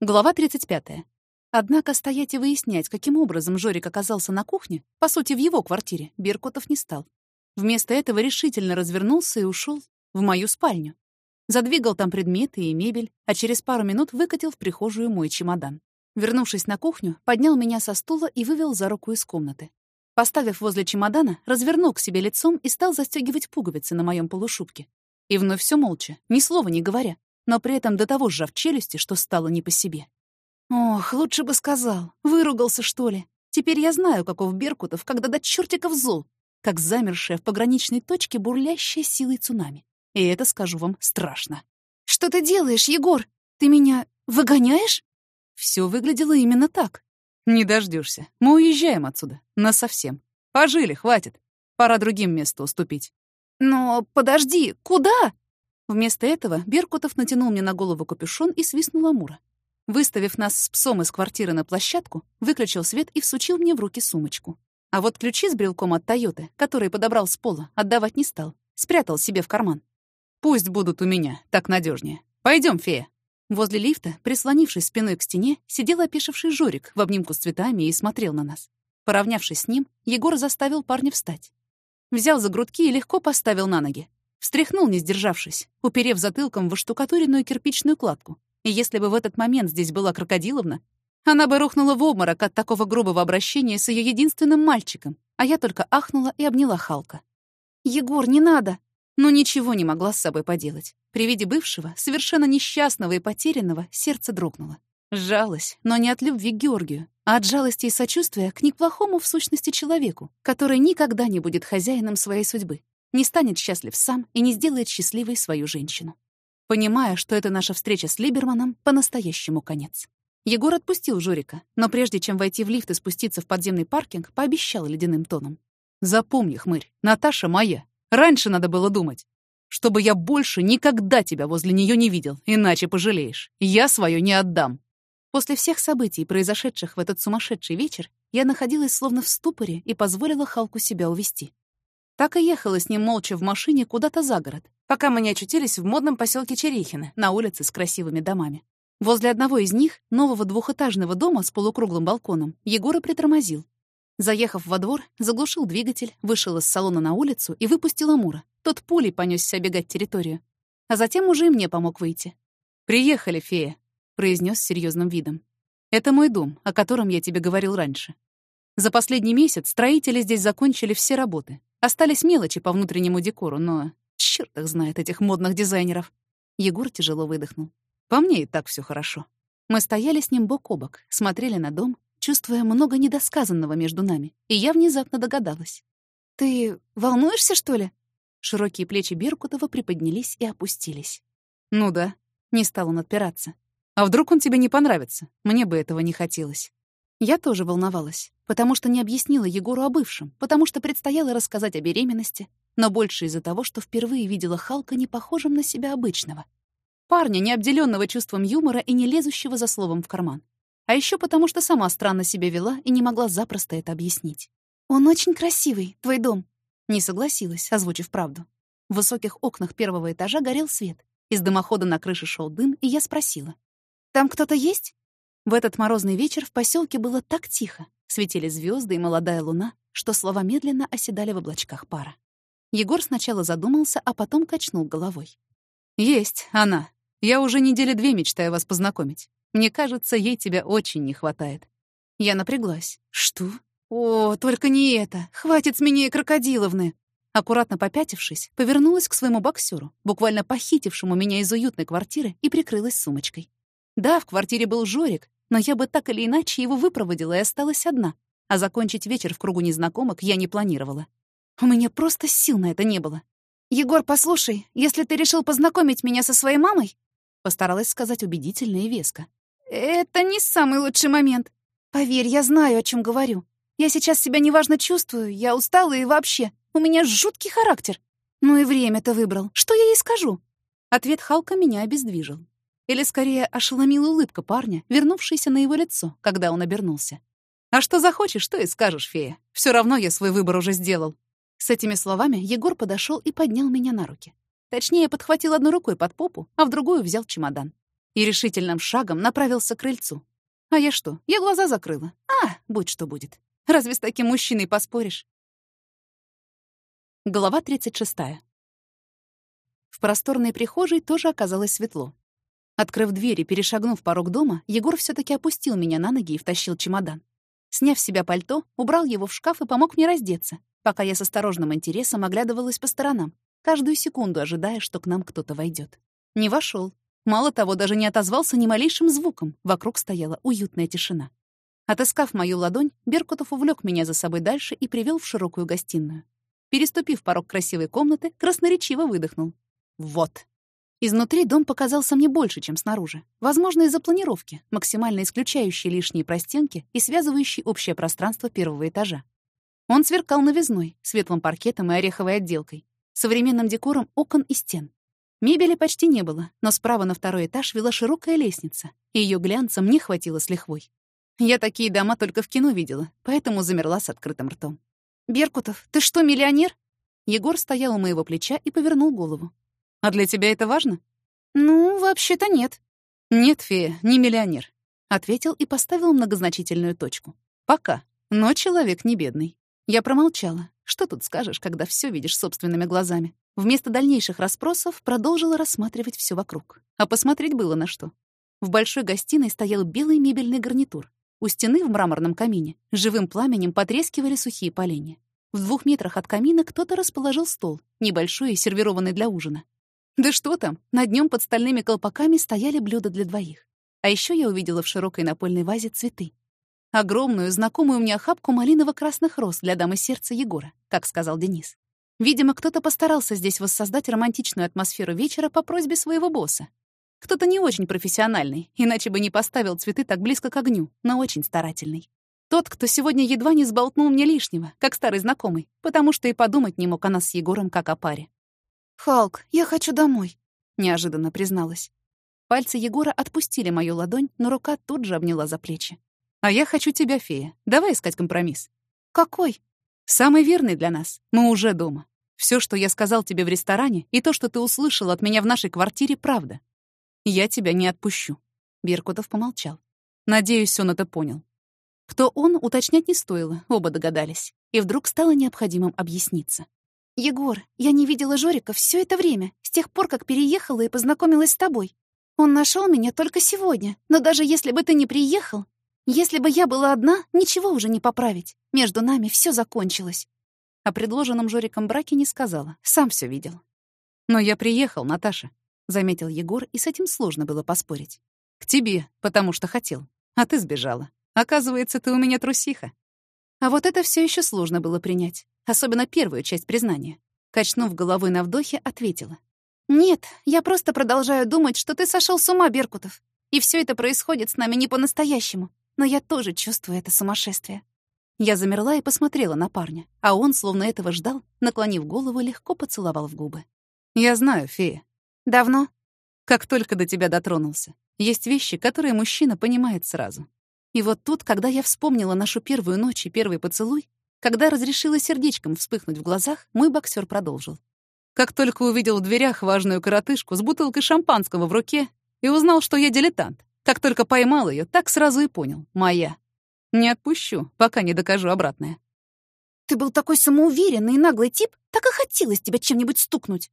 Глава 35. Однако стоять и выяснять, каким образом Жорик оказался на кухне, по сути, в его квартире, Беркутов не стал. Вместо этого решительно развернулся и ушел в мою спальню. Задвигал там предметы и мебель, а через пару минут выкатил в прихожую мой чемодан. Вернувшись на кухню, поднял меня со стула и вывел за руку из комнаты. Поставив возле чемодана, развернул к себе лицом и стал застегивать пуговицы на моем полушубке. И вновь все молча, ни слова не говоря но при этом до того сжав челюсти, что стало не по себе. Ох, лучше бы сказал. Выругался, что ли. Теперь я знаю, каков Беркутов, когда до чертиков зол, как замершая в пограничной точке бурлящая силой цунами. И это, скажу вам, страшно. «Что ты делаешь, Егор? Ты меня выгоняешь?» Все выглядело именно так. «Не дождешься. Мы уезжаем отсюда. Насовсем. Пожили, хватит. Пора другим месту уступить». «Но подожди, куда?» Вместо этого Беркутов натянул мне на голову капюшон и свистнул Амура. Выставив нас с псом из квартиры на площадку, выключил свет и всучил мне в руки сумочку. А вот ключи с брелком от Тойоты, который подобрал с пола, отдавать не стал. Спрятал себе в карман. «Пусть будут у меня, так надежнее. Пойдем, фея». Возле лифта, прислонившись спиной к стене, сидел опешивший Жорик в обнимку с цветами и смотрел на нас. Поравнявшись с ним, Егор заставил парня встать. Взял за грудки и легко поставил на ноги. Встряхнул, не сдержавшись, уперев затылком в оштукатуренную кирпичную кладку. И если бы в этот момент здесь была крокодиловна, она бы рухнула в обморок от такого грубого обращения с ее единственным мальчиком, а я только ахнула и обняла Халка. «Егор, не надо!» Но ничего не могла с собой поделать. При виде бывшего, совершенно несчастного и потерянного, сердце дрогнуло. Жалость, но не от любви к Георгию, а от жалости и сочувствия к неплохому в сущности человеку, который никогда не будет хозяином своей судьбы, не станет счастлив сам и не сделает счастливой свою женщину. Понимая, что это наша встреча с Либерманом, по-настоящему конец. Егор отпустил Жорика, но прежде чем войти в лифт и спуститься в подземный паркинг, пообещал ледяным тоном. «Запомни, хмырь, Наташа моя. Раньше надо было думать. Чтобы я больше никогда тебя возле нее не видел, иначе пожалеешь. Я свое не отдам». После всех событий, произошедших в этот сумасшедший вечер, я находилась словно в ступоре и позволила Халку себя увести. Так и ехала с ним молча в машине куда-то за город, пока мы не очутились в модном поселке Черехино, на улице с красивыми домами. Возле одного из них, нового двухэтажного дома с полукруглым балконом, Егора притормозил. Заехав во двор, заглушил двигатель, вышел из салона на улицу и выпустил Амура. Тот пулей понесся обегать территорию. А затем уже и мне помог выйти. «Приехали, фея», — произнес с серьезным видом. «Это мой дом, о котором я тебе говорил раньше. За последний месяц строители здесь закончили все работы, Остались мелочи по внутреннему декору, но черт их знает этих модных дизайнеров. Егор тяжело выдохнул. По мне и так все хорошо. Мы стояли с ним бок о бок, смотрели на дом, чувствуя много недосказанного между нами, и я внезапно догадалась. «Ты волнуешься, что ли?» Широкие плечи Беркутова приподнялись и опустились. «Ну да», — не стал он отпираться. «А вдруг он тебе не понравится? Мне бы этого не хотелось». Я тоже волновалась, потому что не объяснила Егору о бывшем, потому что предстояло рассказать о беременности, но больше из-за того, что впервые видела Халка не похожим на себя обычного. Парня, не обделенного чувством юмора и не лезущего за словом в карман. А еще потому, что сама странно себя вела и не могла запросто это объяснить. «Он очень красивый, твой дом», — не согласилась, озвучив правду. В высоких окнах первого этажа горел свет. Из дымохода на крыше шел дым, и я спросила. «Там кто-то есть?» В этот морозный вечер в поселке было так тихо, светили звезды и молодая луна, что слова медленно оседали в облачках пара. Егор сначала задумался, а потом качнул головой. «Есть она. Я уже недели две мечтаю вас познакомить. Мне кажется, ей тебя очень не хватает». Я напряглась. «Что? О, только не это. Хватит с меня и крокодиловны». Аккуратно попятившись, повернулась к своему боксеру, буквально похитившему меня из уютной квартиры, и прикрылась сумочкой. Да, в квартире был Жорик, но я бы так или иначе его выпроводила и осталась одна, а закончить вечер в кругу незнакомок я не планировала. У меня просто сил на это не было. «Егор, послушай, если ты решил познакомить меня со своей мамой...» Постаралась сказать убедительно и веско. «Это не самый лучший момент. Поверь, я знаю, о чем говорю. Я сейчас себя неважно чувствую, я устала и вообще, у меня жуткий характер. Ну и время-то выбрал. Что я ей скажу?» Ответ Халка меня обездвижил. Или, скорее, ошеломила улыбка парня, вернувшаяся на его лицо, когда он обернулся. «А что захочешь, то и скажешь, фея. Все равно я свой выбор уже сделал». С этими словами Егор подошел и поднял меня на руки. Точнее, подхватил одной рукой под попу, а в другую взял чемодан. и решительным шагом направился к крыльцу. А я что? Я глаза закрыла. А, будь что будет. Разве с таким мужчиной поспоришь? Глава 36. В просторной прихожей тоже оказалось светло. Открыв дверь и перешагнув порог дома, Егор все таки опустил меня на ноги и втащил чемодан. Сняв с себя пальто, убрал его в шкаф и помог мне раздеться, пока я с осторожным интересом оглядывалась по сторонам, каждую секунду ожидая, что к нам кто-то войдет. Не вошел. Мало того, даже не отозвался ни малейшим звуком. Вокруг стояла уютная тишина. Отыскав мою ладонь, Беркутов увлек меня за собой дальше и привел в широкую гостиную. Переступив порог красивой комнаты, красноречиво выдохнул. «Вот». Изнутри дом показался мне больше, чем снаружи. Возможно, из-за планировки, максимально исключающей лишние простенки и связывающей общее пространство первого этажа. Он сверкал новизной, светлым паркетом и ореховой отделкой, современным декором окон и стен. Мебели почти не было, но справа на второй этаж вела широкая лестница, и её глянца мне хватило с лихвой. Я такие дома только в кино видела, поэтому замерла с открытым ртом. «Беркутов, ты что, миллионер?» Егор стоял у моего плеча и повернул голову. «А для тебя это важно?» «Ну, вообще-то нет». «Нет, фея, не миллионер», — ответил и поставил многозначительную точку. «Пока, но человек не бедный». Я промолчала. Что тут скажешь, когда все видишь собственными глазами? Вместо дальнейших расспросов продолжила рассматривать все вокруг. А посмотреть было на что. В большой гостиной стоял белый мебельный гарнитур. У стены в мраморном камине живым пламенем потрескивали сухие поленья. В двух метрах от камина кто-то расположил стол, небольшой и сервированный для ужина. Да что там, над нем под стальными колпаками стояли блюда для двоих. А еще я увидела в широкой напольной вазе цветы. Огромную, знакомую мне охапку малиново-красных роз для дамы сердца Егора, как сказал Денис. Видимо, кто-то постарался здесь воссоздать романтичную атмосферу вечера по просьбе своего босса. Кто-то не очень профессиональный, иначе бы не поставил цветы так близко к огню, но очень старательный. Тот, кто сегодня едва не сболтнул мне лишнего, как старый знакомый, потому что и подумать не мог о нас с Егором как о паре. «Халк, я хочу домой», — неожиданно призналась. Пальцы Егора отпустили мою ладонь, но рука тут же обняла за плечи. «А я хочу тебя, фея. Давай искать компромисс». «Какой?» Самый верный для нас. Мы уже дома. Все, что я сказал тебе в ресторане, и то, что ты услышал от меня в нашей квартире, правда. Я тебя не отпущу. Беркутов помолчал. Надеюсь, он это понял. Кто он, уточнять не стоило, оба догадались. И вдруг стало необходимым объясниться. «Егор, я не видела Жорика все это время, с тех пор, как переехала и познакомилась с тобой. Он нашел меня только сегодня, но даже если бы ты не приехал, если бы я была одна, ничего уже не поправить. Между нами все закончилось. О предложенном Жориком браке не сказала, сам все видел. «Но я приехал, Наташа», — заметил Егор, и с этим сложно было поспорить. «К тебе, потому что хотел. А ты сбежала. Оказывается, ты у меня трусиха». А вот это все еще сложно было принять, особенно первую часть признания. Качнув головой на вдохе, ответила. «Нет, я просто продолжаю думать, что ты сошел с ума, Беркутов. И все это происходит с нами не по-настоящему но я тоже чувствую это сумасшествие. Я замерла и посмотрела на парня, а он, словно этого ждал, наклонив голову, легко поцеловал в губы. «Я знаю, фея». «Давно?» «Как только до тебя дотронулся. Есть вещи, которые мужчина понимает сразу». И вот тут, когда я вспомнила нашу первую ночь и первый поцелуй, когда разрешила сердечком вспыхнуть в глазах, мой боксер продолжил. Как только увидел в дверях важную коротышку с бутылкой шампанского в руке и узнал, что я дилетант, как только поймал ее, так сразу и понял — моя. Не отпущу, пока не докажу обратное. «Ты был такой самоуверенный и наглый тип, так и хотелось тебя чем-нибудь стукнуть».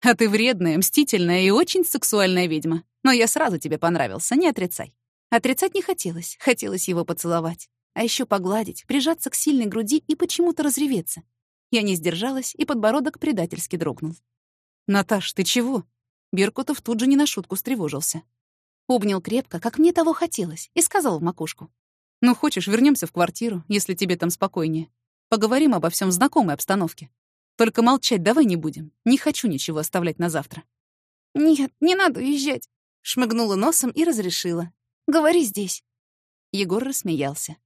«А ты вредная, мстительная и очень сексуальная ведьма. Но я сразу тебе понравился, не отрицай». Отрицать не хотелось, хотелось его поцеловать. А еще погладить, прижаться к сильной груди и почему-то разреветься. Я не сдержалась, и подбородок предательски дрогнул. «Наташ, ты чего?» Беркутов тут же не на шутку встревожился. Обнял крепко, как мне того хотелось, и сказал в макушку. «Ну, хочешь, вернемся в квартиру, если тебе там спокойнее. Поговорим обо всем в знакомой обстановке. Только молчать давай не будем. Не хочу ничего оставлять на завтра». «Нет, не надо уезжать», — шмыгнула носом и разрешила. «Говори здесь». Егор рассмеялся.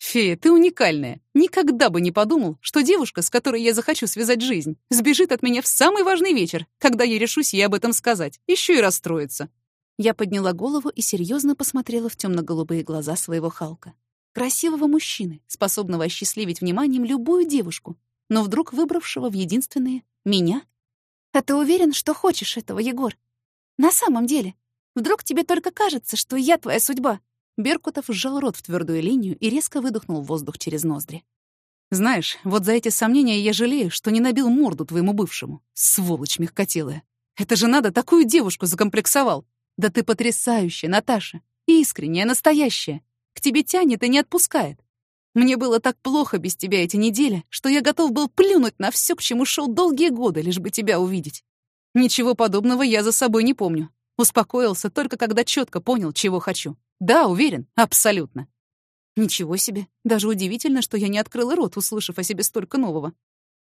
«Фея, ты уникальная. Никогда бы не подумал, что девушка, с которой я захочу связать жизнь, сбежит от меня в самый важный вечер, когда я решусь ей об этом сказать, еще и расстроится. Я подняла голову и серьезно посмотрела в темно-голубые глаза своего Халка. Красивого мужчины, способного осчастливить вниманием любую девушку, но вдруг выбравшего в единственное — меня. «А ты уверен, что хочешь этого, Егор? На самом деле?» Вдруг тебе только кажется, что я твоя судьба?» Беркутов сжал рот в твердую линию и резко выдохнул воздух через ноздри. «Знаешь, вот за эти сомнения я жалею, что не набил морду твоему бывшему. Сволочь мягкотелая. Это же надо такую девушку закомплексовал. Да ты потрясающая, Наташа. Искренняя, настоящая. К тебе тянет и не отпускает. Мне было так плохо без тебя эти недели, что я готов был плюнуть на все, к чему шел долгие годы, лишь бы тебя увидеть. Ничего подобного я за собой не помню. Успокоился только когда четко понял, чего хочу. Да, уверен, абсолютно. Ничего себе. Даже удивительно, что я не открыла рот, услышав о себе столько нового.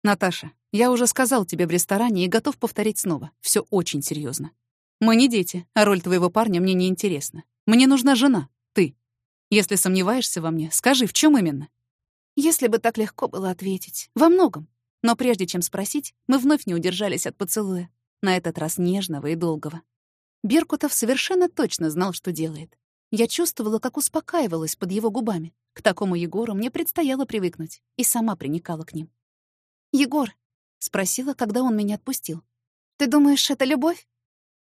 Наташа, я уже сказал тебе в ресторане и готов повторить снова. Все очень серьезно. Мы не дети, а роль твоего парня мне не интересна. Мне нужна жена, ты. Если сомневаешься во мне, скажи, в чем именно? Если бы так легко было ответить. Во многом. Но прежде чем спросить, мы вновь не удержались от поцелуя. На этот раз нежного и долгого. Беркутов совершенно точно знал, что делает. Я чувствовала, как успокаивалась под его губами. К такому Егору мне предстояло привыкнуть, и сама приникала к ним. «Егор», — спросила, когда он меня отпустил, — «ты думаешь, это любовь?»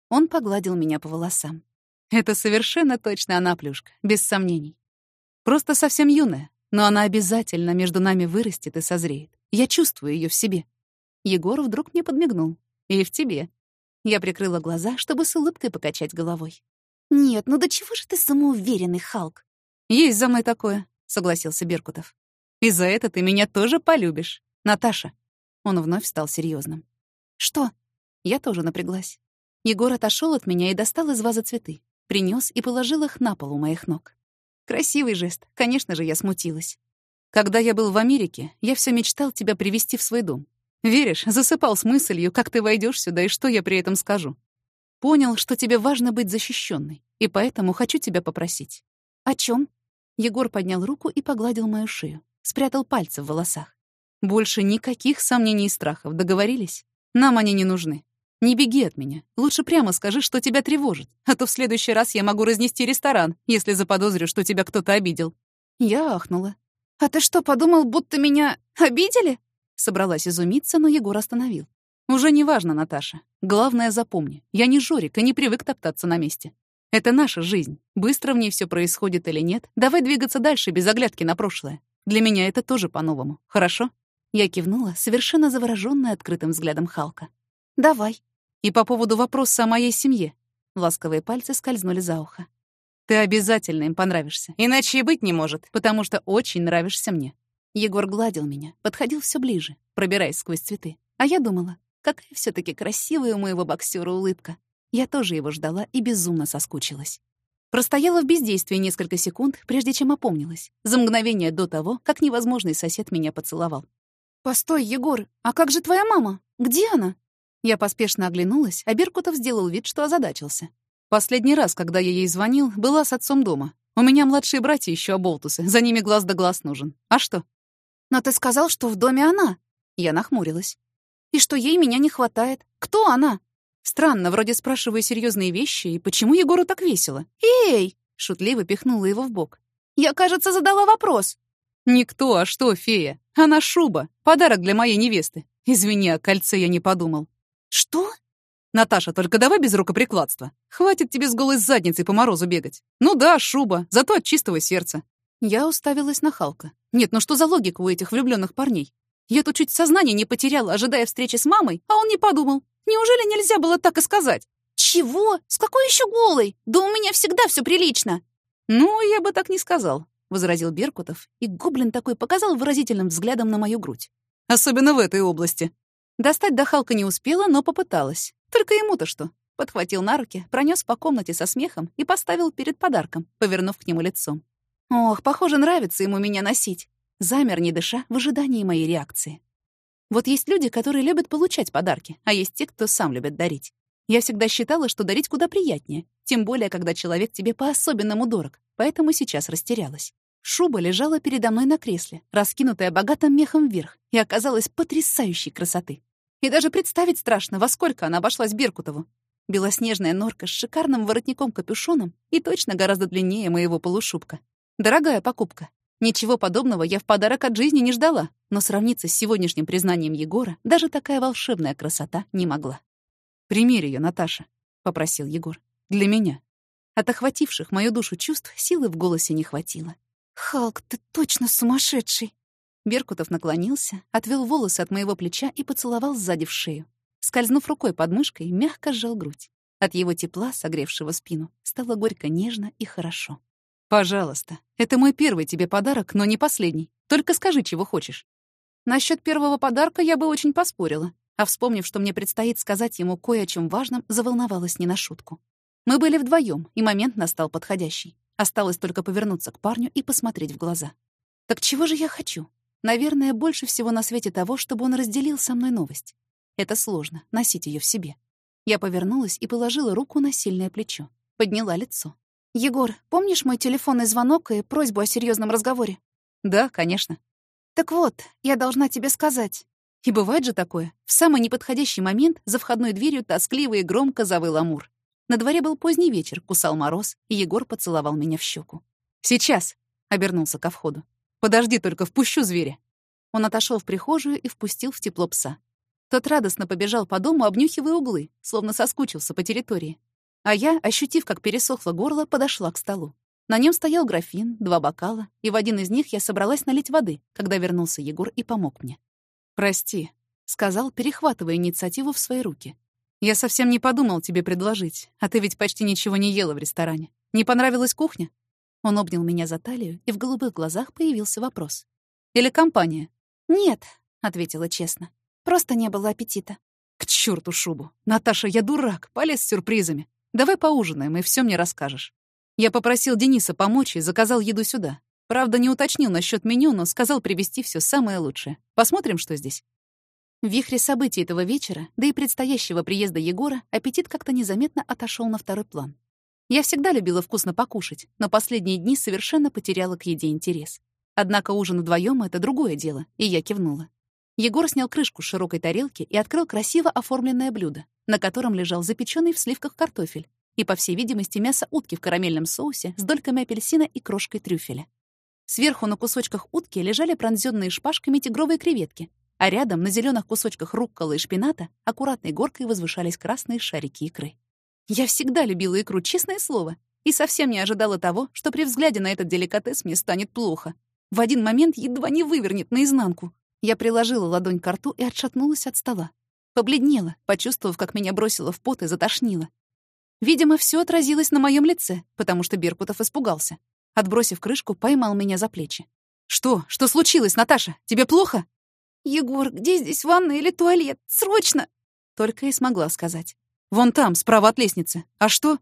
Он погладил меня по волосам. Это совершенно точно она, Плюшка, без сомнений. Просто совсем юная, но она обязательно между нами вырастет и созреет. Я чувствую ее в себе. Егор вдруг мне подмигнул. И в тебе. Я прикрыла глаза, чтобы с улыбкой покачать головой. «Нет, ну до чего же ты самоуверенный, Халк?» «Есть за мной такое», — согласился Беркутов. «И за это ты меня тоже полюбишь, Наташа». Он вновь стал серьезным. «Что?» Я тоже напряглась. Егор отошел от меня и достал из вазы цветы принес и положил их на пол у моих ног. Красивый жест, конечно же, я смутилась. Когда я был в Америке, я все мечтал тебя привести в свой дом. Веришь, засыпал с мыслью, как ты войдешь сюда и что я при этом скажу. Понял, что тебе важно быть защищенной, и поэтому хочу тебя попросить. О чем? Егор поднял руку и погладил мою шею, спрятал пальцы в волосах. Больше никаких сомнений и страхов, договорились? Нам они не нужны. Не беги от меня. Лучше прямо скажи, что тебя тревожит. А то в следующий раз я могу разнести ресторан, если заподозрю, что тебя кто-то обидел». Я ахнула. «А ты что, подумал, будто меня обидели?» Собралась изумиться, но Егор остановил. «Уже не важно, Наташа. Главное, запомни. Я не Жорик и не привык топтаться на месте. Это наша жизнь. Быстро в ней все происходит или нет, давай двигаться дальше без оглядки на прошлое. Для меня это тоже по-новому. Хорошо?» Я кивнула, совершенно заворожённая открытым взглядом Халка. «Давай». И по поводу вопроса о моей семье. Ласковые пальцы скользнули за ухо. Ты обязательно им понравишься. Иначе и быть не может, потому что очень нравишься мне. Егор гладил меня, подходил все ближе, пробираясь сквозь цветы. А я думала, какая все таки красивая у моего боксера улыбка. Я тоже его ждала и безумно соскучилась. Простояла в бездействии несколько секунд, прежде чем опомнилась, за мгновение до того, как невозможный сосед меня поцеловал. «Постой, Егор, а как же твоя мама? Где она?» Я поспешно оглянулась, а Беркутов сделал вид, что озадачился. Последний раз, когда я ей звонил, была с отцом дома. У меня младшие братья еще оболтусы, за ними глаз да глаз нужен. А что? Но ты сказал, что в доме она. Я нахмурилась. И что ей меня не хватает. Кто она? Странно, вроде спрашиваю серьезные вещи, и почему Егору так весело? Эй! Шутливо пихнула его в бок. Я, кажется, задала вопрос. Никто, а что, фея? Она шуба, подарок для моей невесты. Извини, о кольце я не подумал. «Что?» «Наташа, только давай без рукоприкладства. Хватит тебе с голой задницей по морозу бегать. Ну да, шуба, зато от чистого сердца». Я уставилась на Халка. Нет, ну что за логика у этих влюбленных парней? Я тут чуть сознание не потеряла, ожидая встречи с мамой, а он не подумал. Неужели нельзя было так и сказать? «Чего? С какой еще голой? Да у меня всегда все прилично!» «Ну, я бы так не сказал», — возразил Беркутов, и гоблин такой показал выразительным взглядом на мою грудь. «Особенно в этой области». Достать до Халка не успела, но попыталась. Только ему-то что? Подхватил на руки, пронес по комнате со смехом и поставил перед подарком, повернув к нему лицом. Ох, похоже, нравится ему меня носить. Замер, не дыша, в ожидании моей реакции. Вот есть люди, которые любят получать подарки, а есть те, кто сам любит дарить. Я всегда считала, что дарить куда приятнее, тем более, когда человек тебе по-особенному дорог, поэтому сейчас растерялась. Шуба лежала передо мной на кресле, раскинутая богатым мехом вверх, и оказалась потрясающей красоты. И даже представить страшно, во сколько она обошлась Беркутову. Белоснежная норка с шикарным воротником-капюшоном и точно гораздо длиннее моего полушубка. Дорогая покупка. Ничего подобного я в подарок от жизни не ждала, но сравниться с сегодняшним признанием Егора даже такая волшебная красота не могла. «Примерь ее, Наташа», — попросил Егор. «Для меня. От охвативших мою душу чувств силы в голосе не хватило. «Халк, ты точно сумасшедший!» Беркутов наклонился, отвел волосы от моего плеча и поцеловал сзади в шею. Скользнув рукой под мышкой, мягко сжал грудь. От его тепла, согревшего спину, стало горько нежно и хорошо. «Пожалуйста, это мой первый тебе подарок, но не последний. Только скажи, чего хочешь». Насчет первого подарка я бы очень поспорила, а вспомнив, что мне предстоит сказать ему кое о чем важном, заволновалась не на шутку. Мы были вдвоем, и момент настал подходящий. Осталось только повернуться к парню и посмотреть в глаза. Так чего же я хочу? Наверное, больше всего на свете того, чтобы он разделил со мной новость. Это сложно, носить ее в себе. Я повернулась и положила руку на сильное плечо. Подняла лицо. «Егор, помнишь мой телефонный звонок и просьбу о серьезном разговоре?» «Да, конечно». «Так вот, я должна тебе сказать». И бывает же такое. В самый неподходящий момент за входной дверью тоскливо и громко завыл Амур. На дворе был поздний вечер, кусал мороз, и Егор поцеловал меня в щеку. «Сейчас!» — обернулся ко входу. «Подожди, только впущу зверя». Он отошел в прихожую и впустил в тепло пса. Тот радостно побежал по дому, обнюхивая углы, словно соскучился по территории. А я, ощутив, как пересохло горло, подошла к столу. На нем стоял графин, два бокала, и в один из них я собралась налить воды, когда вернулся Егор и помог мне. «Прости», — сказал, перехватывая инициативу в свои руки. «Я совсем не подумал тебе предложить, а ты ведь почти ничего не ела в ресторане. Не понравилась кухня?» Он обнял меня за талию, и в голубых глазах появился вопрос. «Или компания?» «Нет», — ответила честно. Просто не было аппетита. К черту шубу. Наташа, я дурак, полез с сюрпризами. Давай поужинаем, и все мне расскажешь. Я попросил Дениса помочь и заказал еду сюда. Правда, не уточнил насчет меню, но сказал привезти все самое лучшее. Посмотрим, что здесь. В вихре событий этого вечера, да и предстоящего приезда Егора, аппетит как-то незаметно отошел на второй план. Я всегда любила вкусно покушать, но последние дни совершенно потеряла к еде интерес. Однако ужин вдвоем это другое дело, и я кивнула. Егор снял крышку с широкой тарелки и открыл красиво оформленное блюдо, на котором лежал запеченный в сливках картофель и, по всей видимости, мясо утки в карамельном соусе с дольками апельсина и крошкой трюфеля. Сверху на кусочках утки лежали пронзённые шпажками тигровые креветки, а рядом на зеленых кусочках рукколы и шпината аккуратной горкой возвышались красные шарики икры. Я всегда любила икру, честное слово, и совсем не ожидала того, что при взгляде на этот деликатес мне станет плохо. В один момент едва не вывернет наизнанку. Я приложила ладонь к рту и отшатнулась от стола. Побледнела, почувствовав, как меня бросило в пот и затошнило. Видимо, все отразилось на моем лице, потому что Беркутов испугался. Отбросив крышку, поймал меня за плечи. «Что? Что случилось, Наташа? Тебе плохо?» «Егор, где здесь ванна или туалет? Срочно!» Только и смогла сказать. «Вон там, справа от лестницы. А что?»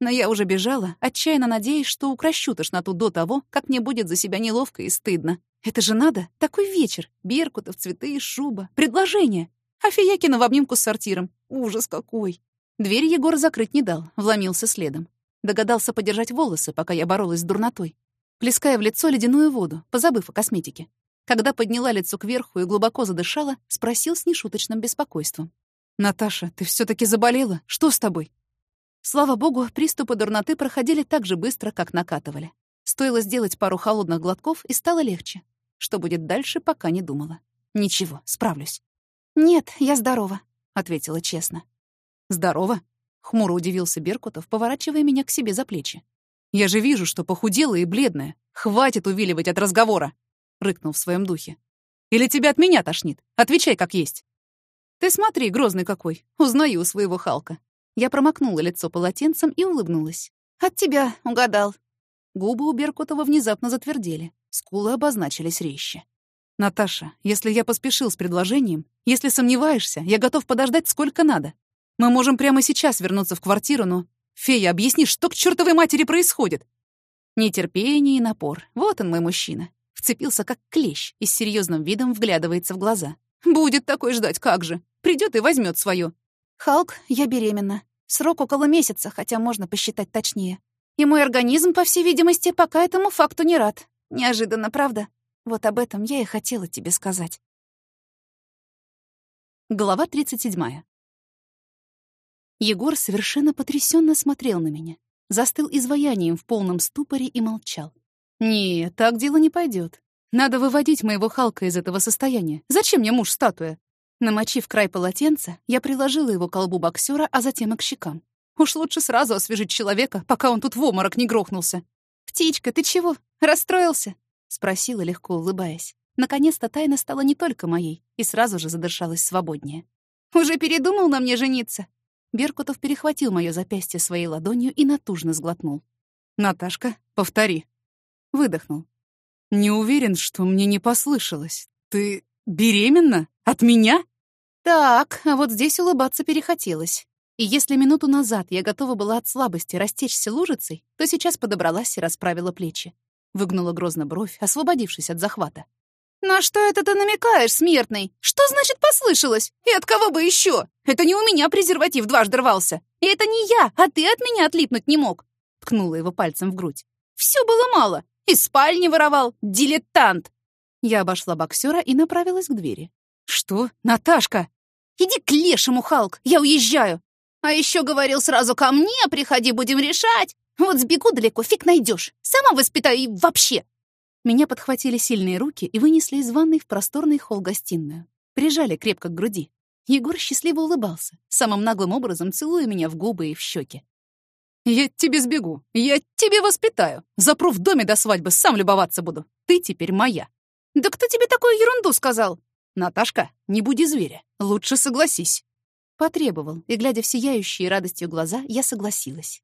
Но я уже бежала, отчаянно надеясь, что укращу тошноту до того, как мне будет за себя неловко и стыдно. Это же надо! Такой вечер! Беркутов, цветы и шуба. Предложение! А в обнимку с сортиром. Ужас какой! Дверь Егор закрыть не дал, вломился следом. Догадался подержать волосы, пока я боролась с дурнотой. Плеская в лицо ледяную воду, позабыв о косметике. Когда подняла лицо кверху и глубоко задышала, спросил с нешуточным беспокойством. «Наташа, ты все таки заболела? Что с тобой?» Слава богу, приступы дурноты проходили так же быстро, как накатывали. Стоило сделать пару холодных глотков, и стало легче. Что будет дальше, пока не думала. Ничего, справлюсь. «Нет, я здорова», — ответила честно. «Здорова?» — хмуро удивился Беркутов, поворачивая меня к себе за плечи. «Я же вижу, что похудела и бледная. Хватит увиливать от разговора!» — рыкнул в своем духе. «Или тебя от меня тошнит? Отвечай как есть!» «Ты смотри, грозный какой! Узнаю своего Халка!» Я промокнула лицо полотенцем и улыбнулась. «От тебя угадал!» Губы у Беркутова внезапно затвердели, скулы обозначились резче. «Наташа, если я поспешил с предложением, если сомневаешься, я готов подождать сколько надо. Мы можем прямо сейчас вернуться в квартиру, но... Фея, объясни, что к чертовой матери происходит?» Нетерпение и напор. Вот он, мой мужчина. Вцепился как клещ и с серьезным видом вглядывается в глаза. «Будет такой ждать, как же! Придет и возьмет свое. «Халк, я беременна. Срок около месяца, хотя можно посчитать точнее. И мой организм, по всей видимости, пока этому факту не рад. Неожиданно, правда? Вот об этом я и хотела тебе сказать. Глава 37. Егор совершенно потрясенно смотрел на меня, застыл изваянием в полном ступоре и молчал. «Не, так дело не пойдет. Надо выводить моего Халка из этого состояния. Зачем мне муж-статуя?» Намочив край полотенца, я приложила его к колбу боксера, а затем и к щекам. Уж лучше сразу освежить человека, пока он тут в обморок не грохнулся. «Птичка, ты чего? Расстроился?» — спросила, легко улыбаясь. Наконец-то тайна стала не только моей, и сразу же задышалась свободнее. «Уже передумал на мне жениться?» Беркутов перехватил моё запястье своей ладонью и натужно сглотнул. «Наташка, повтори». Выдохнул. «Не уверен, что мне не послышалось. Ты беременна? От меня?» Так, а вот здесь улыбаться перехотелось. И если минуту назад я готова была от слабости растечься лужицей, то сейчас подобралась и расправила плечи. Выгнула грозно бровь, освободившись от захвата. «На что это ты намекаешь, смертный? Что значит послышалось? И от кого бы еще? Это не у меня презерватив дважды рвался. И это не я, а ты от меня отлипнуть не мог!» Ткнула его пальцем в грудь. «Все было мало. Из спальни воровал. Дилетант!» Я обошла боксера и направилась к двери. «Что? Наташка!» «Иди к лешему, Халк, я уезжаю!» «А еще говорил сразу ко мне, приходи, будем решать!» «Вот сбегу далеко, фиг найдешь. Сама воспитаю и вообще!» Меня подхватили сильные руки и вынесли из ванной в просторный холл-гостиную. Прижали крепко к груди. Егор счастливо улыбался, самым наглым образом целуя меня в губы и в щеки. «Я тебе сбегу, я тебе воспитаю. Запру в доме до свадьбы, сам любоваться буду. Ты теперь моя». «Да кто тебе такую ерунду сказал?» «Наташка, не буди зверя, лучше согласись». Потребовал, и, глядя в сияющие радостью глаза, я согласилась.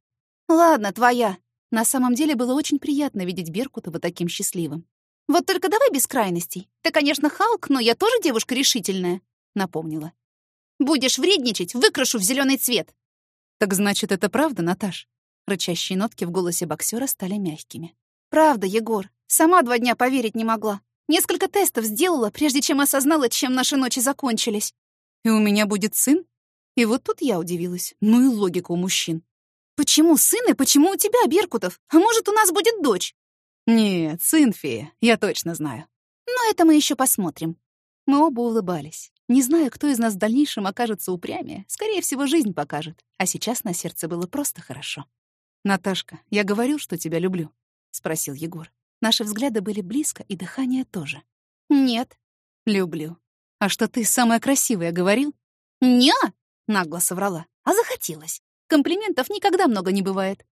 «Ладно, твоя. На самом деле было очень приятно видеть Беркутова таким счастливым. «Вот только давай без крайностей. Ты, конечно, Халк, но я тоже девушка решительная», — напомнила. «Будешь вредничать, выкрашу в зеленый цвет». «Так значит, это правда, Наташ?» Рычащие нотки в голосе боксера стали мягкими. «Правда, Егор. Сама два дня поверить не могла. Несколько тестов сделала, прежде чем осознала, чем наши ночи закончились. И у меня будет сын? И вот тут я удивилась. Ну и логика у мужчин. «Почему сын и почему у тебя, Беркутов? А может, у нас будет дочь?» «Нет, сын фея, я точно знаю». «Но это мы еще посмотрим». Мы оба улыбались. Не знаю, кто из нас в дальнейшем окажется упрямее. Скорее всего, жизнь покажет. А сейчас на сердце было просто хорошо. «Наташка, я говорил, что тебя люблю?» — спросил Егор. Наши взгляды были близко, и дыхание тоже. «Нет». «Люблю. А что ты самая красивая, говорил?» «Не!» — нагло соврала. «А захотелось. Комплиментов никогда много не бывает.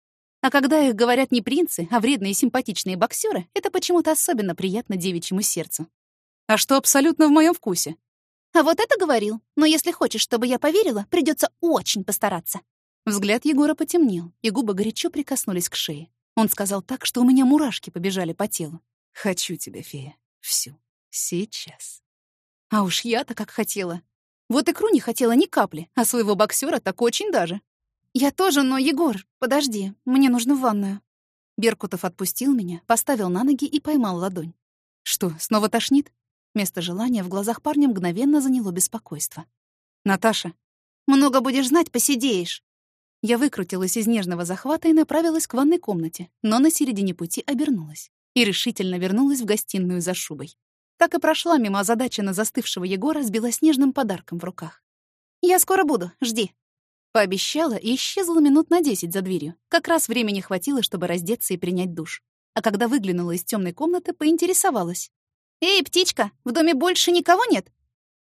А когда их говорят не принцы, а вредные симпатичные боксеры, это почему-то особенно приятно девичьему сердцу. А что абсолютно в моем вкусе? А вот это говорил. Но если хочешь, чтобы я поверила, придется очень постараться. Взгляд Егора потемнел, и губы горячо прикоснулись к шее. Он сказал так, что у меня мурашки побежали по телу. «Хочу тебя, фея. Всю. Сейчас». А уж я-то как хотела. Вот икру не хотела ни капли, а своего боксера так очень даже. «Я тоже, но, Егор, подожди, мне нужно в ванную». Беркутов отпустил меня, поставил на ноги и поймал ладонь. «Что, снова тошнит?» Место желания в глазах парня мгновенно заняло беспокойство. «Наташа, много будешь знать, посидеешь». Я выкрутилась из нежного захвата и направилась к ванной комнате, но на середине пути обернулась и решительно вернулась в гостиную за шубой. Так и прошла мимо озадаченно застывшего Егора с белоснежным подарком в руках. «Я скоро буду, жди», Пообещала и исчезла минут на десять за дверью. Как раз времени хватило, чтобы раздеться и принять душ. А когда выглянула из темной комнаты, поинтересовалась. «Эй, птичка, в доме больше никого нет?»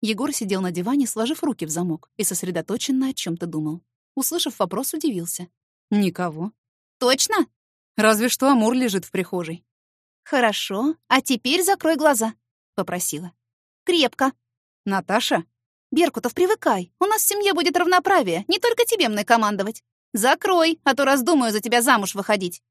Егор сидел на диване, сложив руки в замок, и сосредоточенно о чем то думал. Услышав вопрос, удивился. «Никого». «Точно?» «Разве что Амур лежит в прихожей». «Хорошо, а теперь закрой глаза», — попросила. «Крепко». «Наташа?» «Беркутов, привыкай. У нас в семье будет равноправие. Не только тебе мной командовать. Закрой, а то раздумаю за тебя замуж выходить».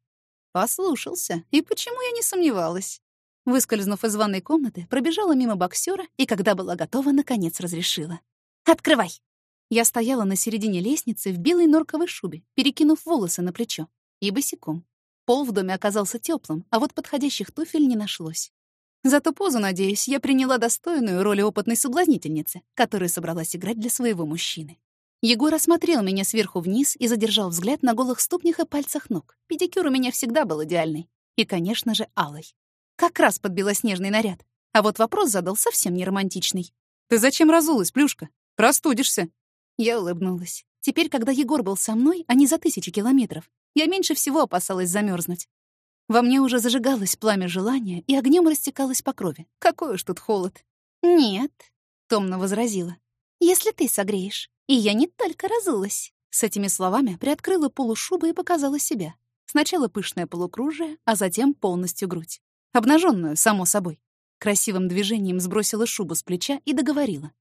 Послушался. И почему я не сомневалась? Выскользнув из ванной комнаты, пробежала мимо боксера и, когда была готова, наконец разрешила. «Открывай!» Я стояла на середине лестницы в белой норковой шубе, перекинув волосы на плечо, и босиком. Пол в доме оказался теплым, а вот подходящих туфель не нашлось. Зато позу, надеюсь, я приняла достойную роль опытной соблазнительницы, которую собралась играть для своего мужчины. Егор осмотрел меня сверху вниз и задержал взгляд на голых ступнях и пальцах ног. Педикюр у меня всегда был идеальный. И, конечно же, алый. Как раз под белоснежный наряд. А вот вопрос задал совсем не романтичный. «Ты зачем разулась, плюшка? Простудишься?» Я улыбнулась. Теперь, когда Егор был со мной, а не за тысячи километров, я меньше всего опасалась замерзнуть. Во мне уже зажигалось пламя желания и огнем растекалось по крови. Какой уж тут холод. «Нет», — томно возразила. «Если ты согреешь, и я не только разулась», — С этими словами приоткрыла полушубы и показала себя. Сначала пышное полукружие, а затем полностью грудь. Обнаженную, само собой. Красивым движением сбросила шубу с плеча и договорила.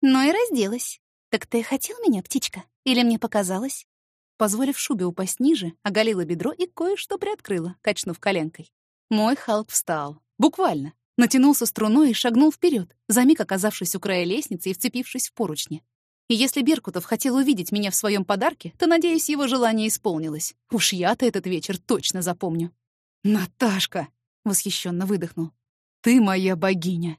«Ну и разделась. Так ты хотел меня, птичка? Или мне показалось?» Позволив шубе упасть ниже, оголила бедро и кое-что приоткрыла, качнув коленкой. Мой Халк встал. Буквально. Натянулся струной и шагнул вперед, за миг оказавшись у края лестницы и вцепившись в поручни. И если Беркутов хотел увидеть меня в своем подарке, то, надеюсь, его желание исполнилось. Уж я-то этот вечер точно запомню. «Наташка!» — восхищенно выдохнул. «Ты моя богиня!»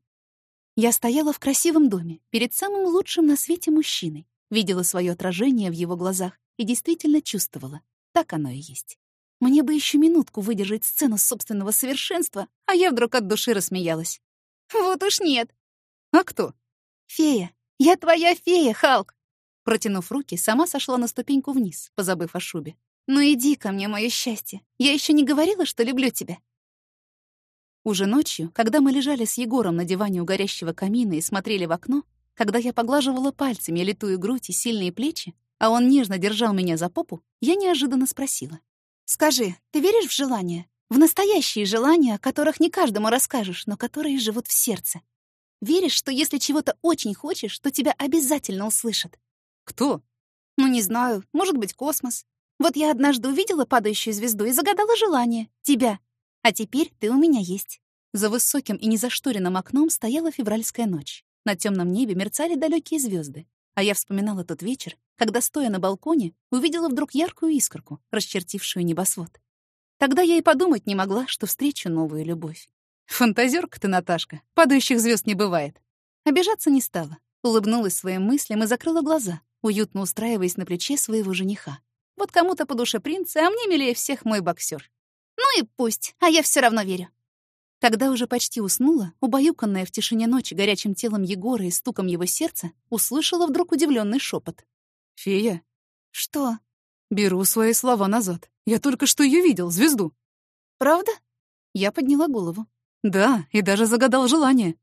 Я стояла в красивом доме, перед самым лучшим на свете мужчиной, видела свое отражение в его глазах и действительно чувствовала. Так оно и есть. Мне бы еще минутку выдержать сцену собственного совершенства, а я вдруг от души рассмеялась. «Вот уж нет!» «А кто?» «Фея. Я твоя фея, Халк!» Протянув руки, сама сошла на ступеньку вниз, позабыв о шубе. «Ну иди ко мне, мое счастье. Я еще не говорила, что люблю тебя». Уже ночью, когда мы лежали с Егором на диване у горящего камина и смотрели в окно, когда я поглаживала пальцами литую грудь и сильные плечи, а он нежно держал меня за попу, я неожиданно спросила. Скажи, ты веришь в желания? В настоящие желания, о которых не каждому расскажешь, но которые живут в сердце. Веришь, что если чего-то очень хочешь, то тебя обязательно услышат? Кто? Ну, не знаю, может быть, космос. Вот я однажды увидела падающую звезду и загадала желание — тебя. А теперь ты у меня есть. За высоким и незашторенным окном стояла февральская ночь. На темном небе мерцали далекие звезды. А я вспоминала тот вечер, когда, стоя на балконе, увидела вдруг яркую искорку, расчертившую небосвод. Тогда я и подумать не могла, что встречу новую любовь. Фантазерка ты, Наташка, падающих звезд не бывает. Обижаться не стала, улыбнулась своим мыслям и закрыла глаза, уютно устраиваясь на плече своего жениха. Вот кому-то по душе принц, а мне милее всех мой боксер. Ну и пусть, а я все равно верю. Когда уже почти уснула, убаюканная в тишине ночи горячим телом Егора и стуком его сердца, услышала вдруг удивленный шепот. «Фея?» «Что?» «Беру свои слова назад. Я только что ее видел, звезду». «Правда?» Я подняла голову. «Да, и даже загадал желание».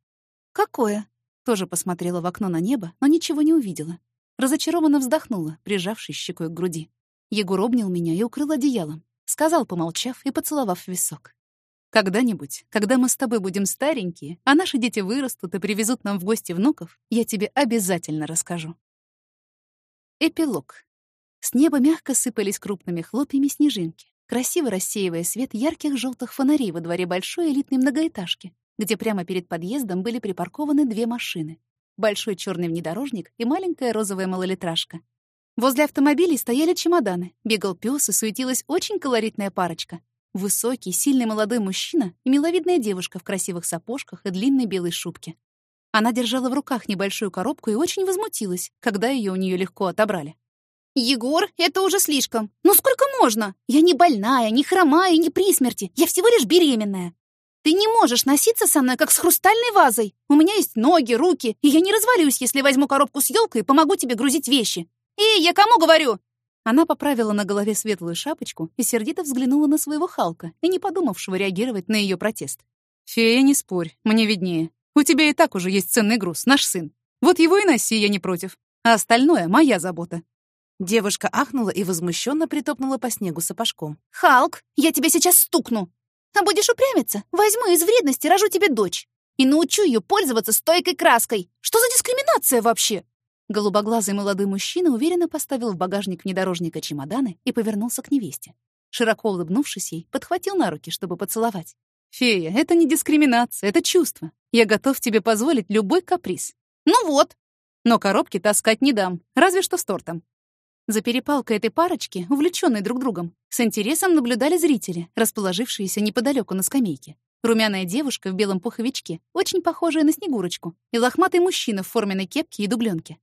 «Какое?» Тоже посмотрела в окно на небо, но ничего не увидела. Разочарованно вздохнула, прижавшись щекой к груди. Егор обнял меня и укрыл одеялом. Сказал, помолчав и поцеловав висок. Когда-нибудь, когда мы с тобой будем старенькие, а наши дети вырастут и привезут нам в гости внуков, я тебе обязательно расскажу. Эпилог. С неба мягко сыпались крупными хлопьями снежинки, красиво рассеивая свет ярких желтых фонарей во дворе большой элитной многоэтажки, где прямо перед подъездом были припаркованы две машины. Большой черный внедорожник и маленькая розовая малолитражка. Возле автомобилей стояли чемоданы, бегал пес и суетилась очень колоритная парочка. Высокий, сильный молодой мужчина и миловидная девушка в красивых сапожках и длинной белой шубке. Она держала в руках небольшую коробку и очень возмутилась, когда ее у нее легко отобрали. «Егор, это уже слишком. Ну сколько можно? Я не больная, не хромая, не при смерти. Я всего лишь беременная. Ты не можешь носиться со мной, как с хрустальной вазой. У меня есть ноги, руки, и я не развалюсь, если возьму коробку с елкой и помогу тебе грузить вещи. Эй, я кому говорю? Она поправила на голове светлую шапочку и сердито взглянула на своего Халка и не подумавшего реагировать на ее протест. «Фея, не спорь, мне виднее. У тебя и так уже есть ценный груз, наш сын. Вот его и носи, я не против. А остальное — моя забота». Девушка ахнула и возмущенно притопнула по снегу сапожком. «Халк, я тебя сейчас стукну! А будешь упрямиться, возьму из вредности, рожу тебе дочь. И научу ее пользоваться стойкой краской. Что за дискриминация вообще?» Голубоглазый молодой мужчина уверенно поставил в багажник внедорожника чемоданы и повернулся к невесте. Широко улыбнувшись ей, подхватил на руки, чтобы поцеловать. «Фея, это не дискриминация, это чувство. Я готов тебе позволить любой каприз». «Ну вот!» «Но коробки таскать не дам, разве что с тортом». За перепалкой этой парочки, увлеченной друг другом, с интересом наблюдали зрители, расположившиеся неподалеку на скамейке. Румяная девушка в белом пуховичке, очень похожая на Снегурочку, и лохматый мужчина в форменной кепке и дубленке.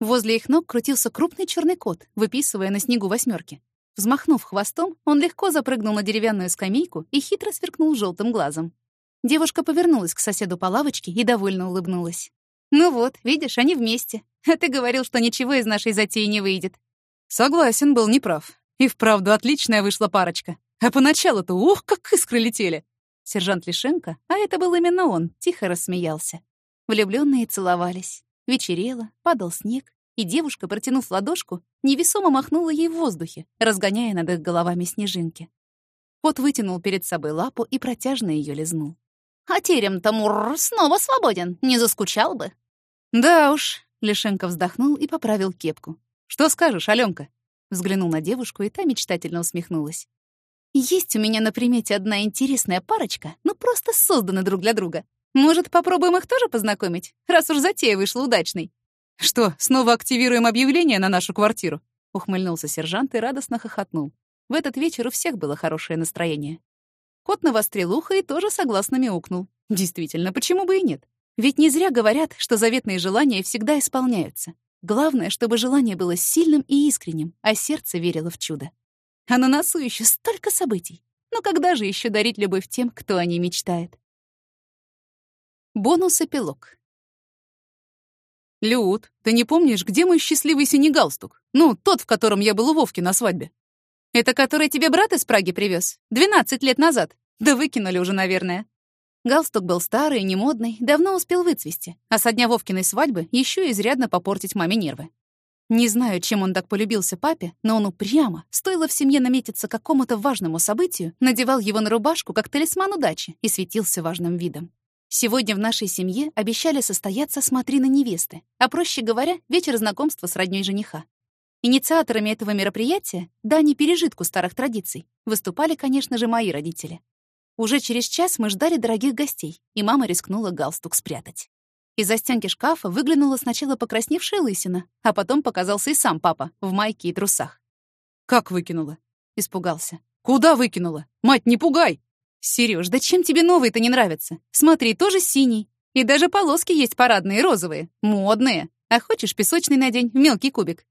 Возле их ног крутился крупный черный кот, выписывая на снегу восьмерки. Взмахнув хвостом, он легко запрыгнул на деревянную скамейку и хитро сверкнул желтым глазом. Девушка повернулась к соседу по лавочке и довольно улыбнулась. «Ну вот, видишь, они вместе. А ты говорил, что ничего из нашей затеи не выйдет». «Согласен, был неправ. И вправду отличная вышла парочка. А поначалу-то, ух, как искры летели!» Сержант Лишенко, а это был именно он, тихо рассмеялся. Влюбленные целовались. Вечерело, падал снег, и девушка, протянув ладошку, невесомо махнула ей в воздухе, разгоняя над их головами снежинки. Кот вытянул перед собой лапу и протяжно ее лизнул. «А терем-то снова свободен, не заскучал бы». «Да уж», — Лишенко вздохнул и поправил кепку. «Что скажешь, Аленка?» Взглянул на девушку, и та мечтательно усмехнулась. «Есть у меня на примете одна интересная парочка, ну просто созданы друг для друга. Может, попробуем их тоже познакомить, раз уж затея вышла удачной?» «Что, снова активируем объявление на нашу квартиру?» — ухмыльнулся сержант и радостно хохотнул. В этот вечер у всех было хорошее настроение. Кот навострил ухо и тоже согласно мяукнул. Действительно, почему бы и нет? Ведь не зря говорят, что заветные желания всегда исполняются. Главное, чтобы желание было сильным и искренним, а сердце верило в чудо. А на носу еще столько событий. Но когда же еще дарить любовь тем, кто о ней мечтает? Бонус-эпилог. «Люд, ты не помнишь, где мой счастливый синий галстук? Ну, тот, в котором я был у Вовки на свадьбе». «Это который тебе брат из Праги привез? Двенадцать лет назад. Да выкинули уже, наверное». Галстук был старый немодный, давно успел выцвести, а со дня Вовкиной свадьбы еще изрядно попортить маме нервы. Не знаю, чем он так полюбился папе, но он упрямо, стоило в семье наметиться какому-то важному событию, надевал его на рубашку как талисман удачи и светился важным видом. Сегодня в нашей семье обещали состояться смотрины невесты, а, проще говоря, вечер знакомства с роднёй жениха. Инициаторами этого мероприятия, да не пережитку старых традиций, выступали, конечно же, мои родители. Уже через час мы ждали дорогих гостей, и мама рискнула галстук спрятать. Из-за шкафа выглянула сначала покрасневшая лысина, а потом показался и сам папа в майке и трусах. «Как выкинула?» — испугался. «Куда выкинула? Мать, не пугай!» Серёж, да чем тебе новый-то не нравится? Смотри, тоже синий. И даже полоски есть парадные, розовые, модные. А хочешь, песочный надень, в мелкий кубик.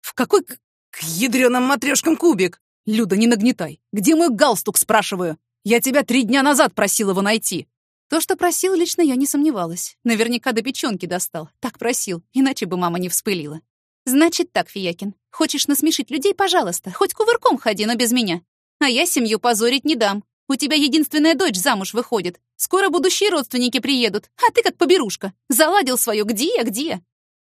В какой к, к ядрёным матрёшкам кубик? Люда, не нагнетай. Где мой галстук, спрашиваю? Я тебя три дня назад просил его найти. То, что просил, лично я не сомневалась. Наверняка до печёнки достал. Так просил, иначе бы мама не вспылила. Значит так, Фиякин, хочешь насмешить людей, пожалуйста, хоть кувырком ходи, но без меня. А я семью позорить не дам. У тебя единственная дочь замуж выходит. Скоро будущие родственники приедут, а ты как поберушка. Заладил свое где, я где?»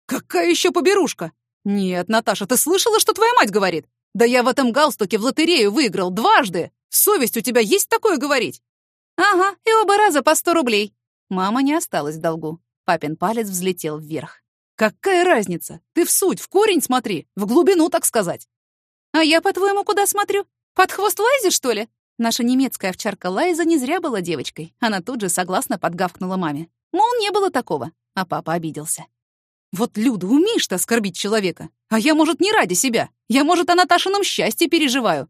«Какая еще поберушка?» «Нет, Наташа, ты слышала, что твоя мать говорит? Да я в этом галстуке в лотерею выиграл дважды. Совесть у тебя есть такое говорить?» «Ага, и оба раза по сто рублей». Мама не осталась в долгу. Папин палец взлетел вверх. «Какая разница? Ты в суть, в корень смотри, в глубину, так сказать». «А я, по-твоему, куда смотрю? Под хвост лазишь, что ли?» Наша немецкая овчарка Лайза не зря была девочкой. Она тут же согласно подгавкнула маме. Мол, не было такого. А папа обиделся. «Вот, Люда, умеешь ты оскорбить человека? А я, может, не ради себя. Я, может, о Наташином счастье переживаю».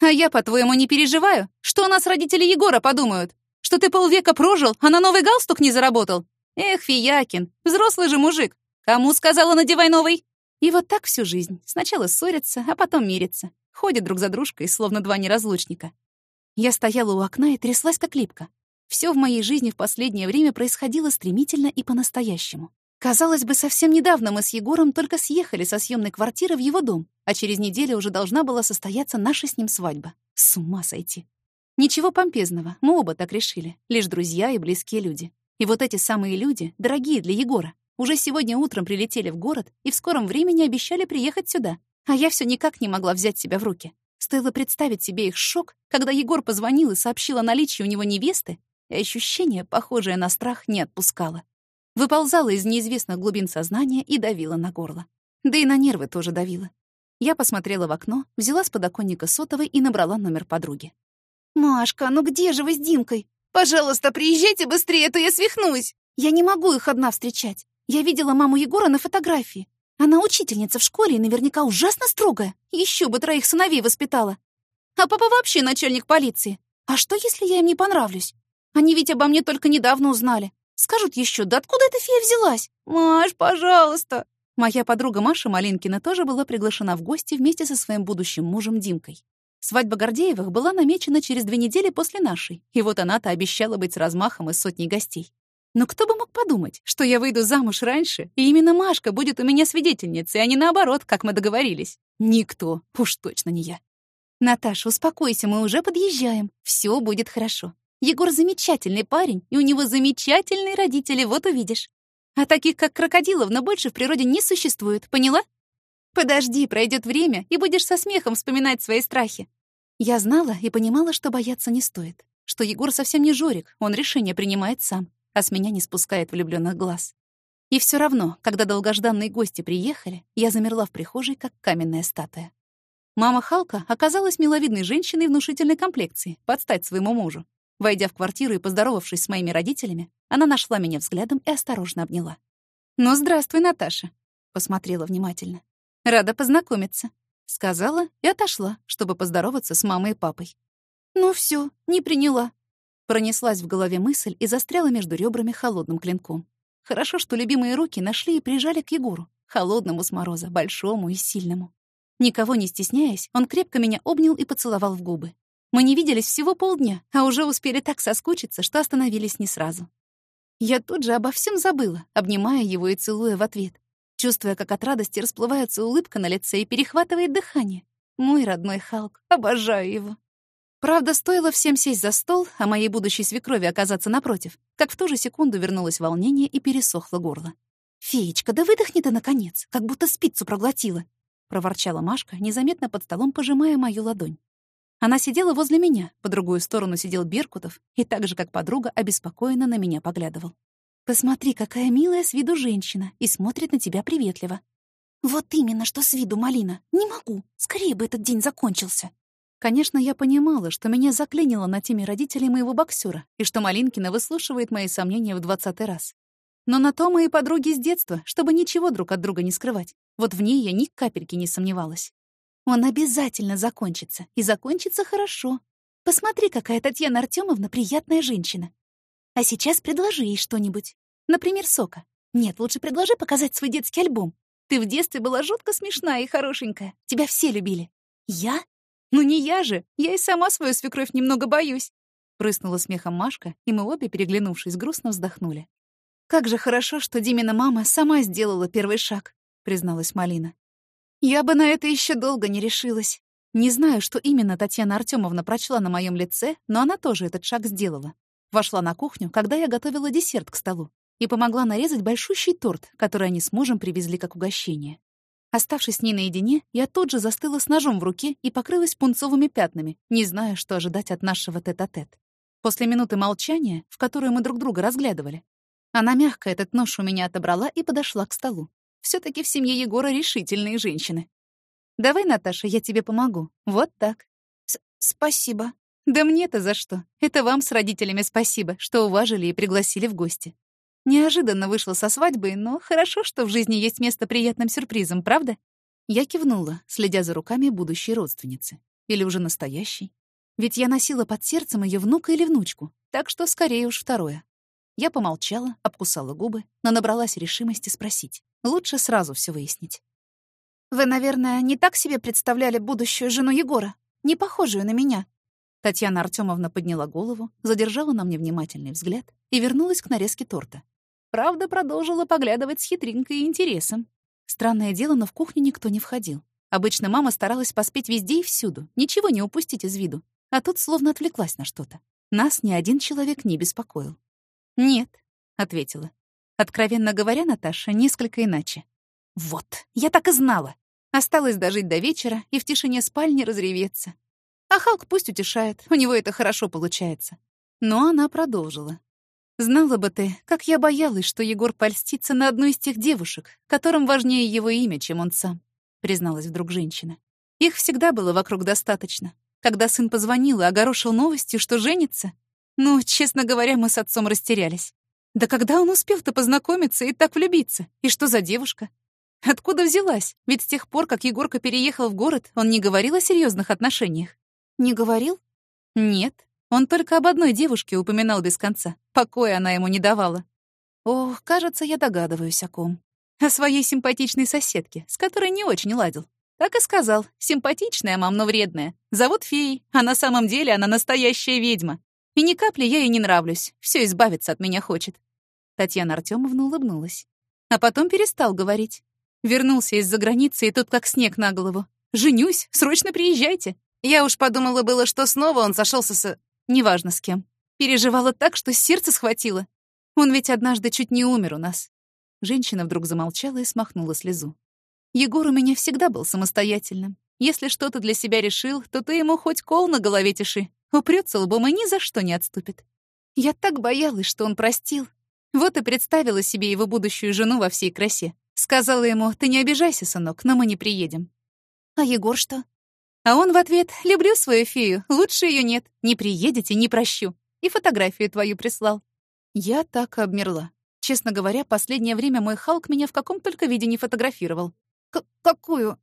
«А я, по-твоему, не переживаю? Что у нас родители Егора подумают? Что ты полвека прожил, а на новый галстук не заработал? Эх, Фиякин, взрослый же мужик. Кому сказала, надевай новый?» И вот так всю жизнь. Сначала ссорятся, а потом мирятся. Ходят друг за дружкой, словно два неразлучника. Я стояла у окна и тряслась как липка. Все в моей жизни в последнее время происходило стремительно и по-настоящему. Казалось бы, совсем недавно мы с Егором только съехали со съемной квартиры в его дом, а через неделю уже должна была состояться наша с ним свадьба. С ума сойти. Ничего помпезного, мы оба так решили, лишь друзья и близкие люди. И вот эти самые люди, дорогие для Егора, уже сегодня утром прилетели в город и в скором времени обещали приехать сюда, а я все никак не могла взять себя в руки. Стоило представить себе их шок, когда Егор позвонил и сообщил о наличии у него невесты, и ощущение, похожее на страх, не отпускало. Выползала из неизвестных глубин сознания и давила на горло. Да и на нервы тоже давила. Я посмотрела в окно, взяла с подоконника сотовой и набрала номер подруги. «Машка, ну где же вы с Димкой? Пожалуйста, приезжайте быстрее, а то я свихнусь. Я не могу их одна встречать. Я видела маму Егора на фотографии. Она учительница в школе и наверняка ужасно строгая. Еще бы троих сыновей воспитала. А папа вообще начальник полиции. А что, если я им не понравлюсь? Они ведь обо мне только недавно узнали. Скажут еще, да откуда эта фея взялась? Маш, пожалуйста. Моя подруга Маша Малинкина тоже была приглашена в гости вместе со своим будущим мужем Димкой. Свадьба Гордеевых была намечена через две недели после нашей, и вот она-то обещала быть с размахом из сотни гостей. Но кто бы мог подумать, что я выйду замуж раньше, и именно Машка будет у меня свидетельницей, а не наоборот, как мы договорились. Никто, уж точно не я. Наташа, успокойся, мы уже подъезжаем. Все будет хорошо. Егор замечательный парень, и у него замечательные родители, вот увидишь. А таких, как крокодиловна, больше в природе не существует, поняла? Подожди, пройдет время, и будешь со смехом вспоминать свои страхи. Я знала и понимала, что бояться не стоит, что Егор совсем не Жорик, он решение принимает сам, а с меня не спускает влюбленных глаз. И все равно, когда долгожданные гости приехали, я замерла в прихожей, как каменная статуя. Мама Халка оказалась миловидной женщиной внушительной комплекции, под стать своему мужу. Войдя в квартиру и поздоровавшись с моими родителями, она нашла меня взглядом и осторожно обняла. «Ну, здравствуй, Наташа», — посмотрела внимательно. «Рада познакомиться», — сказала и отошла, чтобы поздороваться с мамой и папой. «Ну все, не приняла». Пронеслась в голове мысль и застряла между ребрами холодным клинком. Хорошо, что любимые руки нашли и прижали к Егору, холодному с мороза, большому и сильному. Никого не стесняясь, он крепко меня обнял и поцеловал в губы. Мы не виделись всего полдня, а уже успели так соскучиться, что остановились не сразу. Я тут же обо всем забыла, обнимая его и целуя в ответ, чувствуя, как от радости расплывается улыбка на лице и перехватывает дыхание. Мой родной Халк, обожаю его. Правда, стоило всем сесть за стол, а моей будущей свекрови оказаться напротив, как в ту же секунду вернулось волнение и пересохло горло. «Феечка, да выдохни ты, наконец, как будто спицу проглотила!» — проворчала Машка, незаметно под столом пожимая мою ладонь. Она сидела возле меня, по другую сторону сидел Беркутов и так же, как подруга, обеспокоенно на меня поглядывал. «Посмотри, какая милая с виду женщина и смотрит на тебя приветливо». «Вот именно, что с виду, Малина. Не могу. Скорее бы этот день закончился». Конечно, я понимала, что меня заклинило на теме родителей моего боксера и что Малинкина выслушивает мои сомнения в двадцатый раз. Но на то мои подруги с детства, чтобы ничего друг от друга не скрывать. Вот в ней я ни капельки не сомневалась. Он обязательно закончится, и закончится хорошо. Посмотри, какая Татьяна Артемовна приятная женщина. А сейчас предложи ей что-нибудь. Например, сока. Нет, лучше предложи показать свой детский альбом. Ты в детстве была жутко смешная и хорошенькая. Тебя все любили. Я? «Ну не я же! Я и сама свою свекровь немного боюсь!» Прыснула смехом Машка, и мы обе, переглянувшись, грустно вздохнули. «Как же хорошо, что Димина мама сама сделала первый шаг», — призналась Малина. «Я бы на это еще долго не решилась. Не знаю, что именно Татьяна Артемовна прочла на моем лице, но она тоже этот шаг сделала. Вошла на кухню, когда я готовила десерт к столу, и помогла нарезать большущий торт, который они с мужем привезли как угощение. Оставшись с ней наедине, я тут же застыла с ножом в руке и покрылась пунцовыми пятнами, не зная, что ожидать от нашего тет-а-тет. -тет. После минуты молчания, в которую мы друг друга разглядывали, она мягко этот нож у меня отобрала и подошла к столу. все таки в семье Егора решительные женщины. «Давай, Наташа, я тебе помогу. Вот так». С «Спасибо». «Да мне-то за что? Это вам с родителями спасибо, что уважили и пригласили в гости. Неожиданно вышла со свадьбы, но хорошо, что в жизни есть место приятным сюрпризам, правда? Я кивнула, следя за руками будущей родственницы. Или уже настоящей. Ведь я носила под сердцем ее внука или внучку, так что скорее уж второе. Я помолчала, обкусала губы, но набралась решимости спросить. Лучше сразу все выяснить. «Вы, наверное, не так себе представляли будущую жену Егора, не похожую на меня?» Татьяна Артемовна подняла голову, задержала на мне внимательный взгляд и вернулась к нарезке торта. Правда, продолжила поглядывать с хитринкой и интересом. Странное дело, но в кухню никто не входил. Обычно мама старалась поспеть везде и всюду, ничего не упустить из виду. А тут словно отвлеклась на что-то. Нас ни один человек не беспокоил. «Нет», — ответила. Откровенно говоря, Наташа, несколько иначе. «Вот, я так и знала. Осталось дожить до вечера и в тишине спальни разреветься. А Халк пусть утешает, у него это хорошо получается». Но она продолжила. Знала бы ты, как я боялась, что Егор польстится на одну из тех девушек, которым важнее его имя, чем он сам, призналась вдруг женщина. Их всегда было вокруг достаточно. Когда сын позвонил и огорошил новостью, что женится, ну, честно говоря, мы с отцом растерялись. Да когда он успел-то познакомиться и так влюбиться? И что за девушка? Откуда взялась? Ведь с тех пор, как Егорка переехал в город, он не говорил о серьезных отношениях. Не говорил? Нет. Он только об одной девушке упоминал без конца. Покоя она ему не давала. Ох, кажется, я догадываюсь о ком. О своей симпатичной соседке, с которой не очень ладил. Так и сказал. Симпатичная, мам, но вредная. Зовут Феей, а на самом деле она настоящая ведьма. И ни капли я ей не нравлюсь. Все избавиться от меня хочет. Татьяна Артемовна улыбнулась. А потом перестал говорить. Вернулся из-за границы, и тут как снег на голову. «Женюсь, срочно приезжайте». Я уж подумала было, что снова он сошелся с... Неважно с кем. Переживала так, что сердце схватило. Он ведь однажды чуть не умер у нас. Женщина вдруг замолчала и смахнула слезу. Егор у меня всегда был самостоятельным. Если что-то для себя решил, то ты ему хоть кол на голове тиши. Упрется лбом и ни за что не отступит. Я так боялась, что он простил. Вот и представила себе его будущую жену во всей красе. Сказала ему, ты не обижайся, сынок, но мы не приедем. А Егор что? А он в ответ, люблю свою фею, лучше ее нет. Не приедете, не прощу. И фотографию твою прислал. Я так обмерла. Честно говоря, последнее время мой Халк меня в каком только виде не фотографировал. К какую?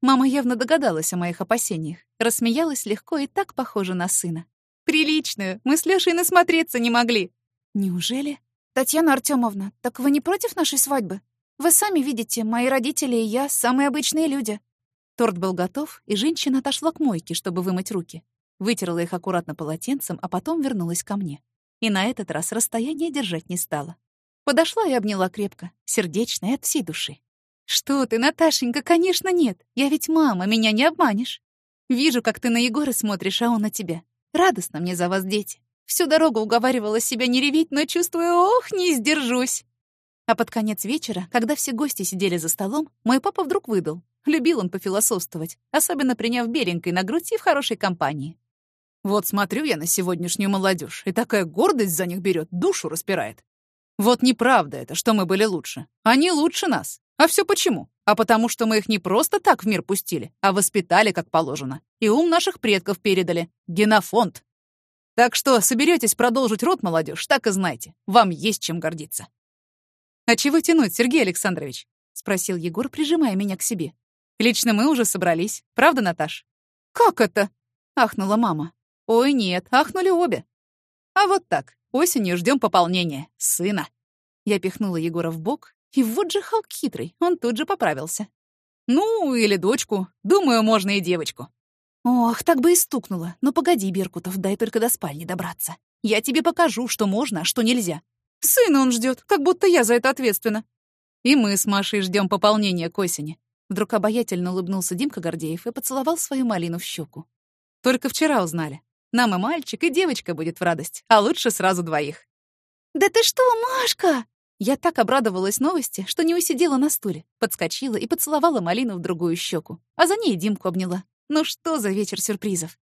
Мама явно догадалась о моих опасениях. Рассмеялась легко и так похоже на сына. Приличную. Мы с Лёшей насмотреться не могли. Неужели? Татьяна Артёмовна, так вы не против нашей свадьбы? Вы сами видите, мои родители и я — самые обычные люди. Торт был готов, и женщина отошла к мойке, чтобы вымыть руки. Вытерла их аккуратно полотенцем, а потом вернулась ко мне. И на этот раз расстояние держать не стала. Подошла и обняла крепко, сердечно и от всей души. «Что ты, Наташенька, конечно, нет. Я ведь мама, меня не обманешь. Вижу, как ты на Егора смотришь, а он на тебя. Радостно мне за вас, дети. Всю дорогу уговаривала себя не реветь, но чувствую, ох, не сдержусь». А под конец вечера, когда все гости сидели за столом, мой папа вдруг выдал. Любил он пофилософствовать, особенно приняв беленькой на грудь и в хорошей компании. «Вот смотрю я на сегодняшнюю молодежь, и такая гордость за них берет, душу распирает. Вот неправда это, что мы были лучше. Они лучше нас. А все почему? А потому что мы их не просто так в мир пустили, а воспитали как положено. И ум наших предков передали. Генофонд. Так что соберетесь продолжить род, молодежь, так и знайте. Вам есть чем гордиться. «А чего тянуть, Сергей Александрович?» — спросил Егор, прижимая меня к себе. «Лично мы уже собрались. Правда, Наташ?» «Как это?» — ахнула мама. «Ой, нет, ахнули обе. А вот так. Осенью ждем пополнения. Сына». Я пихнула Егора в бок и вот же Халк хитрый, он тут же поправился. «Ну, или дочку. Думаю, можно и девочку». «Ох, так бы и стукнуло. Но погоди, Беркутов, дай только до спальни добраться. Я тебе покажу, что можно, а что нельзя. Сына он ждет, как будто я за это ответственна». «И мы с Машей ждем пополнения к осени». Вдруг обаятельно улыбнулся Димка Гордеев и поцеловал свою малину в щеку. «Только вчера узнали. Нам и мальчик, и девочка будет в радость, а лучше сразу двоих». «Да ты что, Машка?» Я так обрадовалась новости, что не усидела на стуле, подскочила и поцеловала малину в другую щеку, а за ней Димку обняла. Ну что за вечер сюрпризов?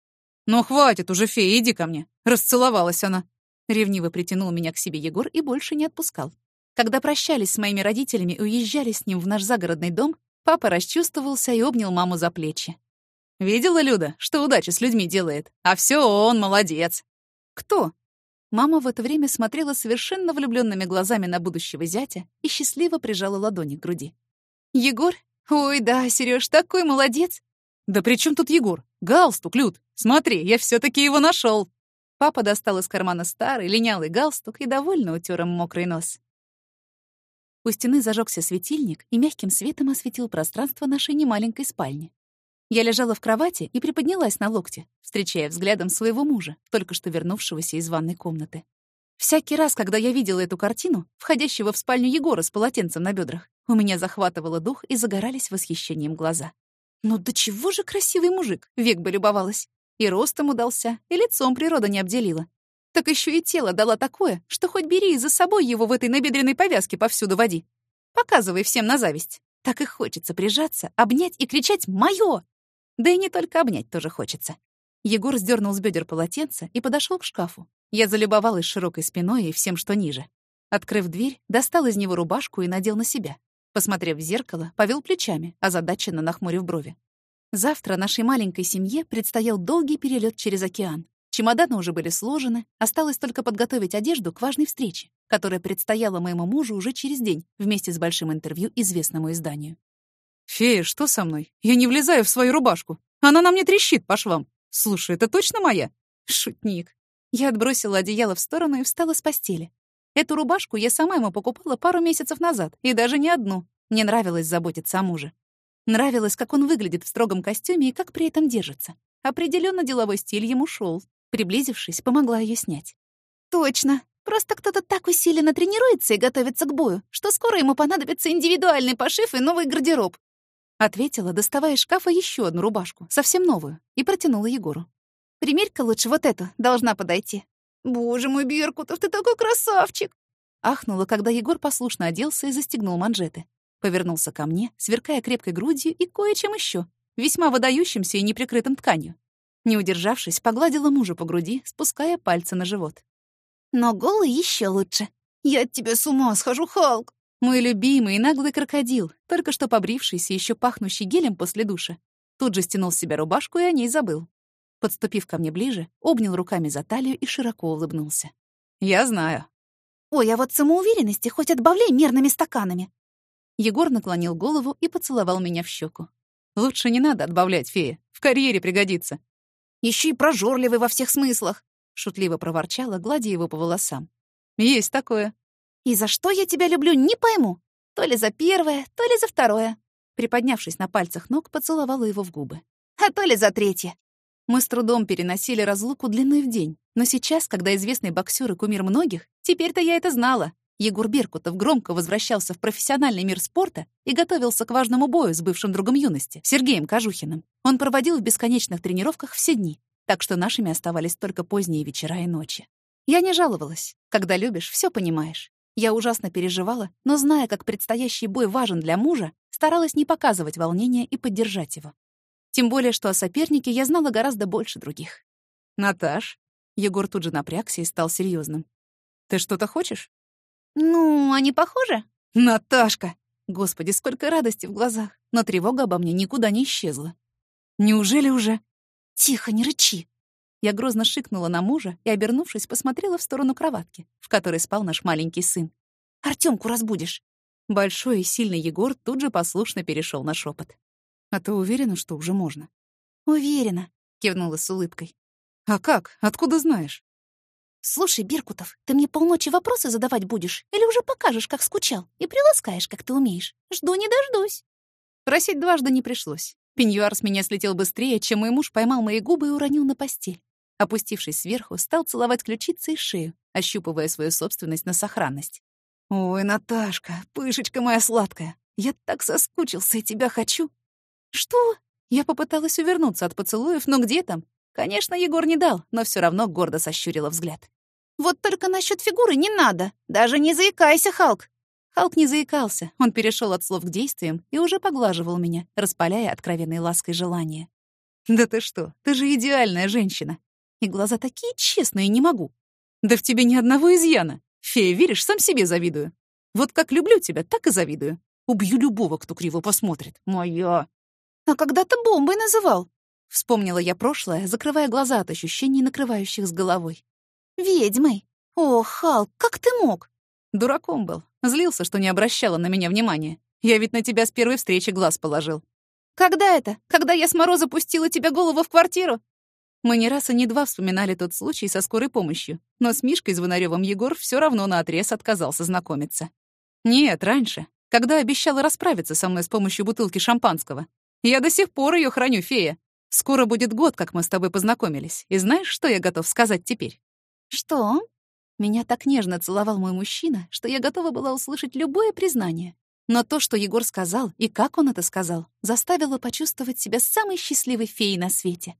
«Ну хватит уже, фея, иди ко мне!» Расцеловалась она. Ревниво притянул меня к себе Егор и больше не отпускал. Когда прощались с моими родителями и уезжали с ним в наш загородный дом, папа расчувствовался и обнял маму за плечи. «Видела, Люда, что удача с людьми делает? А все он молодец!» «Кто?» Мама в это время смотрела совершенно влюбленными глазами на будущего зятя и счастливо прижала ладони к груди. «Егор? Ой, да, Серёж, такой молодец!» «Да при чем тут Егор? Галстук, Люд! Смотри, я все таки его нашел. Папа достал из кармана старый линялый галстук и довольно утер им мокрый нос. У стены зажегся светильник и мягким светом осветил пространство нашей немаленькой спальни. Я лежала в кровати и приподнялась на локте, встречая взглядом своего мужа, только что вернувшегося из ванной комнаты. Всякий раз, когда я видела эту картину, входящего в спальню Егора с полотенцем на бедрах, у меня захватывало дух и загорались восхищением глаза. Ну до чего же красивый мужик, век бы любовалась. И ростом удался, и лицом природа не обделила. Так еще и тело дала такое, что хоть бери и за собой его в этой набедренной повязке повсюду води. Показывай всем на зависть. Так и хочется прижаться, обнять и кричать «Моё!» Да и не только обнять тоже хочется. Егор сдернул с бедер полотенце и подошел к шкафу. Я залюбовалась широкой спиной и всем, что ниже. Открыв дверь, достал из него рубашку и надел на себя. Посмотрев в зеркало, повел плечами, озадаченно нахмурив брови. Завтра нашей маленькой семье предстоял долгий перелет через океан. Чемоданы уже были сложены, осталось только подготовить одежду к важной встрече, которая предстояла моему мужу уже через день вместе с большим интервью известному изданию. «Фея, что со мной? Я не влезаю в свою рубашку. Она на мне трещит по швам. Слушай, это точно моя?» Шутник. Я отбросила одеяло в сторону и встала с постели. Эту рубашку я сама ему покупала пару месяцев назад, и даже не одну. Мне нравилось заботиться о муже. Нравилось, как он выглядит в строгом костюме и как при этом держится. Определенно деловой стиль ему шел. Приблизившись, помогла ее снять. «Точно. Просто кто-то так усиленно тренируется и готовится к бою, что скоро ему понадобится индивидуальный пошив и новый гардероб. Ответила, доставая из шкафа еще одну рубашку, совсем новую, и протянула Егору. «Примерь-ка лучше вот эту, должна подойти». «Боже мой, Беркутов, ты такой красавчик!» Ахнула, когда Егор послушно оделся и застегнул манжеты. Повернулся ко мне, сверкая крепкой грудью и кое-чем еще, весьма выдающимся и неприкрытым тканью. Не удержавшись, погладила мужа по груди, спуская пальцы на живот. «Но голый еще лучше. Я от тебя с ума схожу, Халк!» Мой любимый и наглый крокодил, только что побрившийся, еще пахнущий гелем после душа, тут же стянул с себя рубашку и о ней забыл. Подступив ко мне ближе, обнял руками за талию и широко улыбнулся. «Я знаю». «Ой, а вот самоуверенности хоть отбавляй мерными стаканами». Егор наклонил голову и поцеловал меня в щеку. «Лучше не надо отбавлять, фея. В карьере пригодится». Еще и прожорливый во всех смыслах», — шутливо проворчала, гладя его по волосам. «Есть такое». «И за что я тебя люблю, не пойму. То ли за первое, то ли за второе». Приподнявшись на пальцах ног, поцеловала его в губы. «А то ли за третье». Мы с трудом переносили разлуку длиной в день. Но сейчас, когда известный боксер и кумир многих, теперь-то я это знала. Егор Беркутов громко возвращался в профессиональный мир спорта и готовился к важному бою с бывшим другом юности, Сергеем Кожухиным. Он проводил в бесконечных тренировках все дни, так что нашими оставались только поздние вечера и ночи. Я не жаловалась. Когда любишь, все понимаешь. Я ужасно переживала, но, зная, как предстоящий бой важен для мужа, старалась не показывать волнения и поддержать его. Тем более, что о сопернике я знала гораздо больше других. «Наташ?» Егор тут же напрягся и стал серьезным. «Ты что-то хочешь?» «Ну, они похожи?» «Наташка!» Господи, сколько радости в глазах, но тревога обо мне никуда не исчезла. «Неужели уже?» «Тихо, не рычи!» Я грозно шикнула на мужа и, обернувшись, посмотрела в сторону кроватки, в которой спал наш маленький сын. «Артёмку разбудишь!» Большой и сильный Егор тут же послушно перешел на шепот. А ты уверена, что уже можно? Уверена, кивнула с улыбкой. А как? Откуда знаешь? Слушай, Беркутов, ты мне полночи вопросы задавать будешь или уже покажешь, как скучал, и приласкаешь, как ты умеешь? Жду не дождусь. Просить дважды не пришлось. Пеньюар с меня слетел быстрее, чем мой муж поймал мои губы и уронил на постель. Опустившись сверху, стал целовать ключицы и шею, ощупывая свою собственность на сохранность. «Ой, Наташка, пышечка моя сладкая, я так соскучился и тебя хочу!» «Что?» Я попыталась увернуться от поцелуев, но где там? Конечно, Егор не дал, но все равно гордо сощурила взгляд. «Вот только насчет фигуры не надо. Даже не заикайся, Халк!» Халк не заикался. Он перешел от слов к действиям и уже поглаживал меня, распаляя откровенной лаской желание. «Да ты что? Ты же идеальная женщина. И глаза такие честные, не могу. Да в тебе ни одного изъяна. Фея, веришь, сам себе завидую. Вот как люблю тебя, так и завидую. Убью любого, кто криво посмотрит. Моя. «А когда ты бомбой называл?» Вспомнила я прошлое, закрывая глаза от ощущений, накрывающих с головой. «Ведьмой! О, Халк, как ты мог?» Дураком был. Злился, что не обращала на меня внимания. Я ведь на тебя с первой встречи глаз положил. «Когда это? Когда я с мороза пустила тебе голову в квартиру?» Мы не раз и не два вспоминали тот случай со скорой помощью, но с Мишкой Звонарёвым Егор все равно наотрез отказался знакомиться. Нет, раньше, когда обещала расправиться со мной с помощью бутылки шампанского. Я до сих пор ее храню, фея. Скоро будет год, как мы с тобой познакомились. И знаешь, что я готов сказать теперь? Что? Меня так нежно целовал мой мужчина, что я готова была услышать любое признание. Но то, что Егор сказал и как он это сказал, заставило почувствовать себя самой счастливой феей на свете.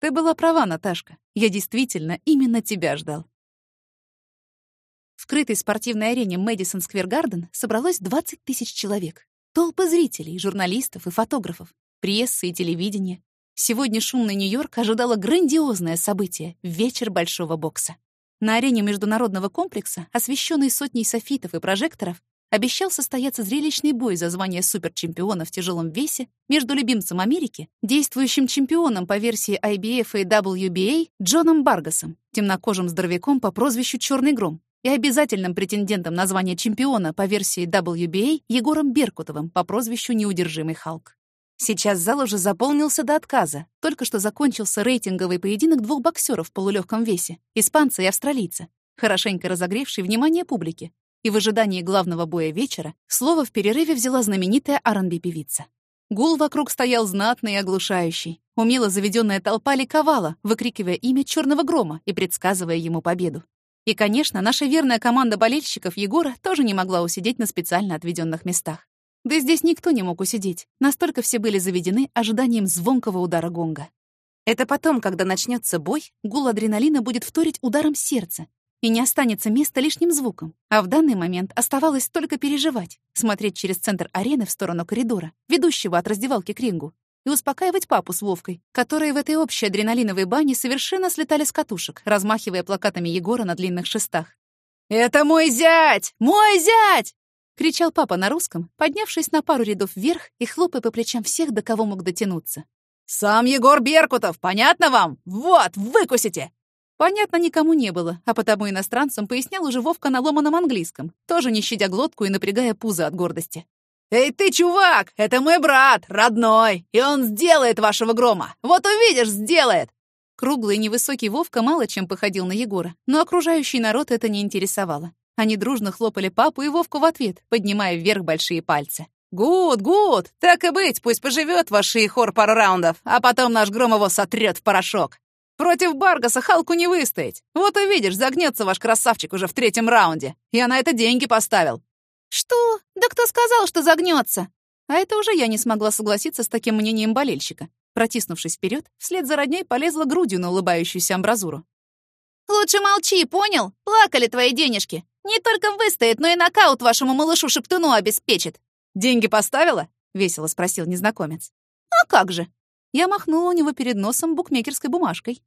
Ты была права, Наташка. Я действительно именно тебя ждал. В крытой спортивной арене Мэдисон Сквер Гарден собралось 20 тысяч человек. Толпы зрителей, журналистов и фотографов, прессы и телевидения. Сегодня шумный Нью-Йорк ожидало грандиозное событие — вечер большого бокса. На арене международного комплекса, освещенной сотней софитов и прожекторов, обещал состояться зрелищный бой за звание суперчемпиона в тяжелом весе между любимцем Америки, действующим чемпионом по версии IBF и WBA Джоном Баргасом, темнокожим здоровяком по прозвищу Черный Гром, и обязательным претендентом на звание чемпиона по версии WBA Егором Беркутовым по прозвищу Неудержимый Халк. Сейчас зал уже заполнился до отказа. Только что закончился рейтинговый поединок двух боксеров в полулегком весе, испанца и австралийца, хорошенько разогревший внимание публики. И в ожидании главного боя вечера слово в перерыве взяла знаменитая R&B-певица. Гул вокруг стоял знатный и оглушающий. Умело заведенная толпа ликовала, выкрикивая имя Черного Грома и предсказывая ему победу. И, конечно, наша верная команда болельщиков Егора тоже не могла усидеть на специально отведенных местах. Да здесь никто не мог усидеть, настолько все были заведены ожиданием звонкого удара гонга. Это потом, когда начнется бой, гул адреналина будет вторить ударом сердца, и не останется места лишним звуком. А в данный момент оставалось только переживать, смотреть через центр арены в сторону коридора, ведущего от раздевалки к рингу, и успокаивать папу с Вовкой, которые в этой общей адреналиновой бане совершенно слетали с катушек, размахивая плакатами Егора на длинных шестах. «Это мой зять! Мой зять!» — кричал папа на русском, поднявшись на пару рядов вверх и хлопая по плечам всех, до кого мог дотянуться. «Сам Егор Беркутов, понятно вам? Вот, выкусите!» Понятно никому не было, а потому иностранцам пояснял уже Вовка на ломаном английском, тоже не щадя глотку и напрягая пузо от гордости. «Эй ты, чувак, это мой брат, родной, и он сделает вашего грома. Вот увидишь, сделает!» Круглый и невысокий Вовка мало чем походил на Егора, но окружающий народ это не интересовало. Они дружно хлопали папу и Вовку в ответ, поднимая вверх большие пальцы. «Гуд, гуд! Так и быть, пусть поживет ваш хор пару раундов, а потом наш гром его сотрет в порошок. Против Баргаса Халку не выстоять. Вот увидишь, загнется ваш красавчик уже в третьем раунде. Я на это деньги поставил. «Что? Да кто сказал, что загнется?» А это уже я не смогла согласиться с таким мнением болельщика. Протиснувшись вперед, вслед за родней полезла грудью на улыбающуюся амбразуру. «Лучше молчи, понял? Плакали твои денежки. Не только выстоит, но и нокаут вашему малышу-шептуну обеспечит». «Деньги поставила?» — весело спросил незнакомец. «А как же?» Я махнула у него перед носом букмекерской бумажкой.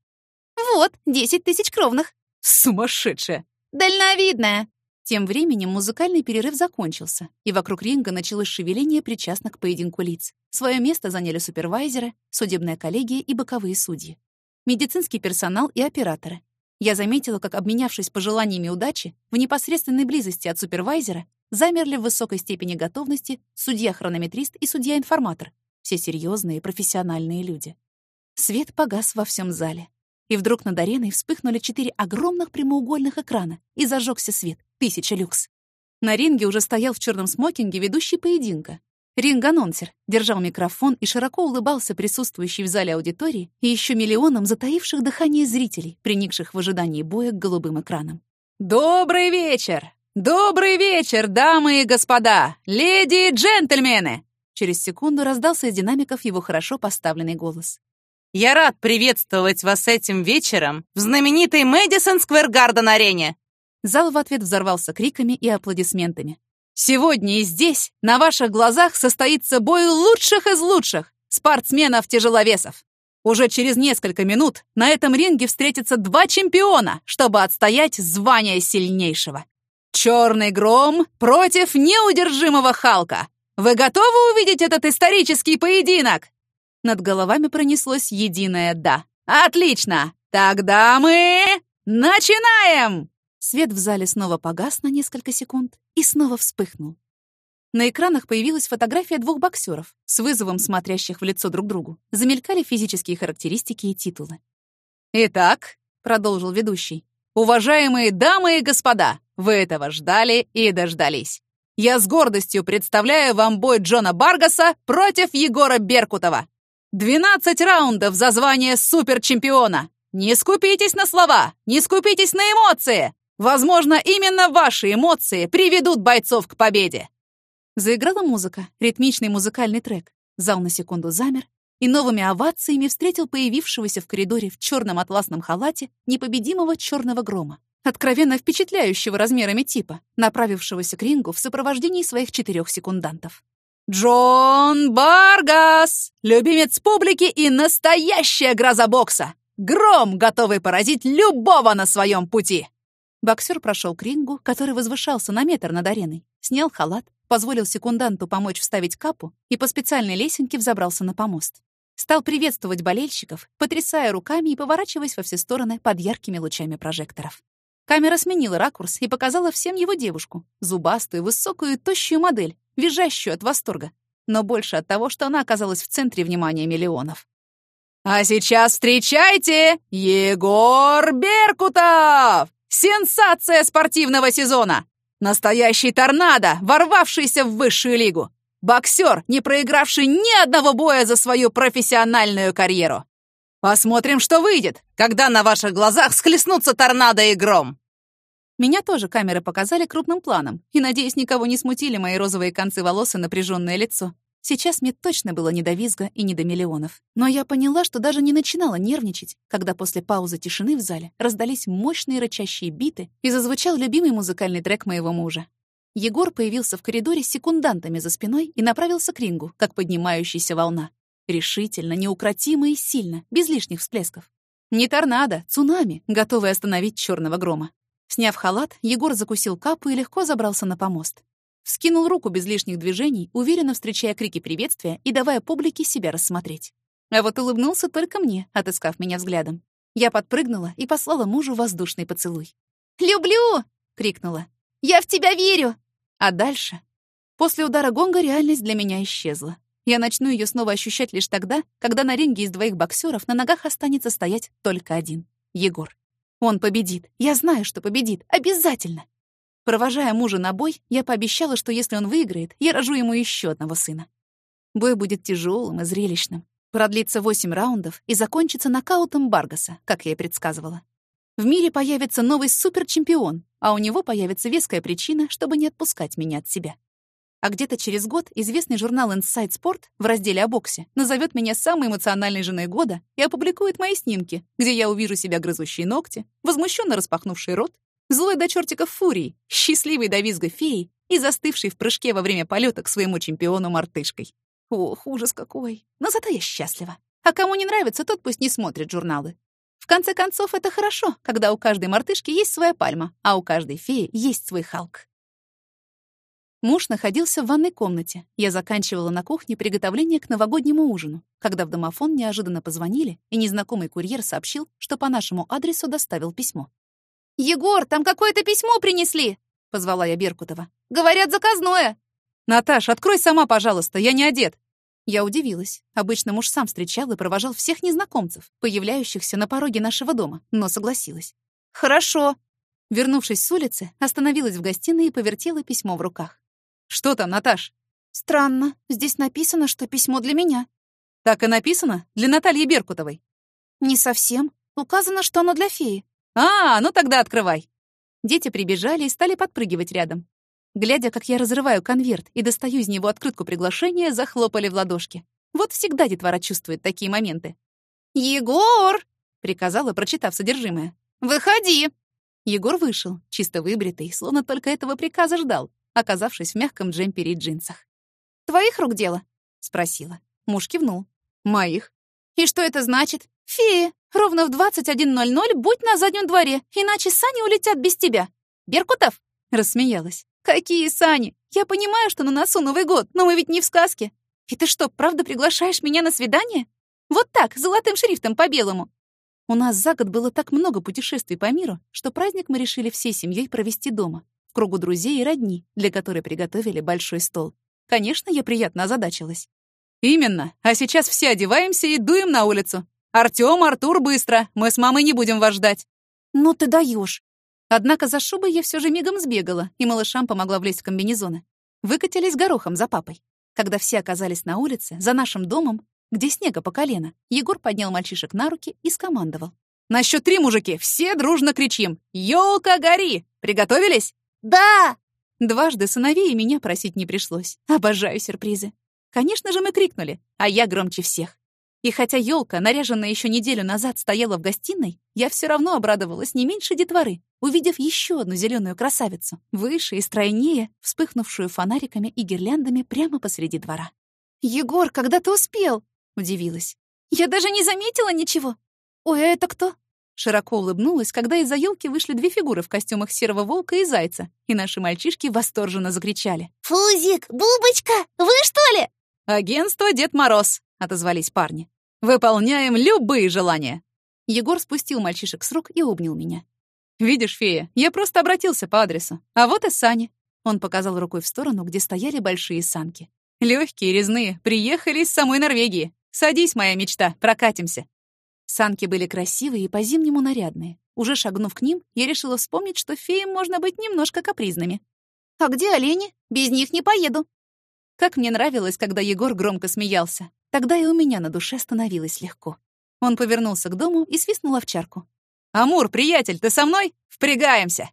«Вот, десять тысяч кровных». «Сумасшедшая!» «Дальновидная!» Тем временем музыкальный перерыв закончился, и вокруг ринга началось шевеление причастных к поединку лиц. Свое место заняли супервайзеры, судебная коллегия и боковые судьи. Медицинский персонал и операторы. Я заметила, как, обменявшись пожеланиями удачи, в непосредственной близости от супервайзера замерли в высокой степени готовности судья-хронометрист и судья-информатор. Все серьезные профессиональные люди. Свет погас во всем зале. И вдруг над ареной вспыхнули четыре огромных прямоугольных экрана, и зажегся свет. Тысяча люкс. На ринге уже стоял в черном смокинге ведущий поединка. Ринг-анонсер держал микрофон и широко улыбался присутствующей в зале аудитории и еще миллионам затаивших дыхание зрителей, приникших в ожидании боя к голубым экранам. «Добрый вечер! Добрый вечер, дамы и господа! Леди и джентльмены!» Через секунду раздался из динамиков его хорошо поставленный голос. «Я рад приветствовать вас этим вечером в знаменитой Мэдисон Сквер Гарден арене. Зал в ответ взорвался криками и аплодисментами. «Сегодня и здесь, на ваших глазах, состоится бой лучших из лучших спортсменов-тяжеловесов. Уже через несколько минут на этом ринге встретятся два чемпиона, чтобы отстоять звание сильнейшего. Черный гром против неудержимого Халка. Вы готовы увидеть этот исторический поединок?» Над головами пронеслось единое «да». «Отлично! Тогда мы начинаем!» Свет в зале снова погас на несколько секунд и снова вспыхнул. На экранах появилась фотография двух боксеров, с вызовом смотрящих в лицо друг другу. Замелькали физические характеристики и титулы. «Итак», — продолжил ведущий, «уважаемые дамы и господа, вы этого ждали и дождались. Я с гордостью представляю вам бой Джона Баргаса против Егора Беркутова. 12 раундов за звание суперчемпиона. Не скупитесь на слова, не скупитесь на эмоции. Возможно, именно ваши эмоции приведут бойцов к победе. Заиграла музыка, ритмичный музыкальный трек. Зал на секунду замер и новыми овациями встретил появившегося в коридоре в черном атласном халате непобедимого черного грома, откровенно впечатляющего размерами типа, направившегося к рингу в сопровождении своих четырех секундантов. Джон Баргас, любимец публики и настоящая гроза бокса. Гром, готовый поразить любого на своем пути. Боксер прошел к рингу, который возвышался на метр над ареной, снял халат, позволил секунданту помочь вставить капу и по специальной лесенке взобрался на помост. Стал приветствовать болельщиков, потрясая руками и поворачиваясь во все стороны под яркими лучами прожекторов. Камера сменила ракурс и показала всем его девушку, зубастую, высокую, тощую модель, визжащую от восторга, но больше от того, что она оказалась в центре внимания миллионов. «А сейчас встречайте Егор Беркутов!» Сенсация спортивного сезона! Настоящий торнадо, ворвавшийся в высшую лигу! Боксер, не проигравший ни одного боя за свою профессиональную карьеру! Посмотрим, что выйдет, когда на ваших глазах схлестнутся торнадо и гром!» Меня тоже камеры показали крупным планом, и, надеюсь, никого не смутили мои розовые концы волос и напряженное лицо. Сейчас мне точно было не до визга и не до миллионов. Но я поняла, что даже не начинала нервничать, когда после паузы тишины в зале раздались мощные рычащие биты и зазвучал любимый музыкальный трек моего мужа. Егор появился в коридоре с секундантами за спиной и направился к рингу, как поднимающаяся волна. Решительно, неукротимо и сильно, без лишних всплесков. Не торнадо, цунами, готовый остановить черного грома. Сняв халат, Егор закусил капу и легко забрался на помост. Вскинул руку без лишних движений, уверенно встречая крики приветствия и давая публике себя рассмотреть. А вот улыбнулся только мне, отыскав меня взглядом. Я подпрыгнула и послала мужу воздушный поцелуй. «Люблю!» — крикнула. «Я в тебя верю!» А дальше? После удара гонга реальность для меня исчезла. Я начну ее снова ощущать лишь тогда, когда на ринге из двоих боксеров на ногах останется стоять только один — Егор. Он победит. Я знаю, что победит. Обязательно. Провожая мужа на бой, я пообещала, что если он выиграет, я рожу ему еще одного сына. Бой будет тяжелым и зрелищным. Продлится восемь раундов и закончится нокаутом Баргаса, как я и предсказывала. В мире появится новый суперчемпион, а у него появится веская причина, чтобы не отпускать меня от себя. А где-то через год известный журнал Inside Sport в разделе о боксе назовет меня самой эмоциональной женой года и опубликует мои снимки, где я увижу себя грызущие ногти, возмущенно распахнувший рот злой до чертиков фурии, счастливый до визга феи и застывший в прыжке во время полета к своему чемпиону мартышкой. Ох, ужас какой. Но зато я счастлива. А кому не нравится, тот пусть не смотрит журналы. В конце концов, это хорошо, когда у каждой мартышки есть своя пальма, а у каждой феи есть свой Халк. Муж находился в ванной комнате. Я заканчивала на кухне приготовление к новогоднему ужину, когда в домофон неожиданно позвонили, и незнакомый курьер сообщил, что по нашему адресу доставил письмо. «Егор, там какое-то письмо принесли!» — позвала я Беркутова. «Говорят, заказное!» «Наташ, открой сама, пожалуйста, я не одет!» Я удивилась. Обычно муж сам встречал и провожал всех незнакомцев, появляющихся на пороге нашего дома, но согласилась. «Хорошо!» Вернувшись с улицы, остановилась в гостиной и повертела письмо в руках. «Что там, Наташ?» «Странно. Здесь написано, что письмо для меня». «Так и написано? Для Натальи Беркутовой?» «Не совсем. Указано, что оно для феи». «А, ну тогда открывай». Дети прибежали и стали подпрыгивать рядом. Глядя, как я разрываю конверт и достаю из него открытку приглашения, захлопали в ладошки. Вот всегда детвора чувствует такие моменты. «Егор!» — приказала, прочитав содержимое. «Выходи!» Егор вышел, чисто выбритый, словно только этого приказа ждал, оказавшись в мягком джемпере и джинсах. «Твоих рук дело?» — спросила. Муж кивнул. «Моих». «И что это значит?» «Фея, ровно в 21.00 будь на заднем дворе, иначе сани улетят без тебя. Беркутов?» Рассмеялась. «Какие сани? Я понимаю, что на носу Новый год, но мы ведь не в сказке. И ты что, правда приглашаешь меня на свидание? Вот так, золотым шрифтом по белому». У нас за год было так много путешествий по миру, что праздник мы решили всей семьей провести дома, в кругу друзей и родни, для которой приготовили большой стол. Конечно, я приятно озадачилась. «Именно. А сейчас все одеваемся и дуем на улицу. «Артём, Артур, быстро! Мы с мамой не будем вас ждать!» «Ну ты даёшь!» Однако за шубой я всё же мигом сбегала, и малышам помогла влезть в комбинезоны. Выкатились горохом за папой. Когда все оказались на улице, за нашим домом, где снега по колено, Егор поднял мальчишек на руки и скомандовал. «На счёт три, мужики, все дружно кричим! Ёлка, гори! Приготовились?» «Да!» Дважды сыновей меня просить не пришлось. Обожаю сюрпризы. Конечно же, мы крикнули, а я громче всех. И хотя елка, наряженная еще неделю назад, стояла в гостиной, я все равно обрадовалась не меньше детворы, увидев еще одну зеленую красавицу, выше и стройнее, вспыхнувшую фонариками и гирляндами прямо посреди двора. «Егор, когда ты успел?» — удивилась. «Я даже не заметила ничего. Ой, а это кто?» Широко улыбнулась, когда из-за елки вышли две фигуры в костюмах серого волка и зайца, и наши мальчишки восторженно закричали. «Фузик! Бубочка! Вы что ли?» «Агентство Дед Мороз!» — отозвались парни. «Выполняем любые желания!» Егор спустил мальчишек с рук и обнял меня. «Видишь, фея, я просто обратился по адресу. А вот и сани». Он показал рукой в сторону, где стояли большие санки. Легкие, резные, приехали из самой Норвегии. Садись, моя мечта, прокатимся». Санки были красивые и по-зимнему нарядные. Уже шагнув к ним, я решила вспомнить, что феям можно быть немножко капризными. «А где олени? Без них не поеду». Как мне нравилось, когда Егор громко смеялся. Тогда и у меня на душе становилось легко. Он повернулся к дому и свистнул овчарку. «Амур, приятель, ты со мной? Впрягаемся!»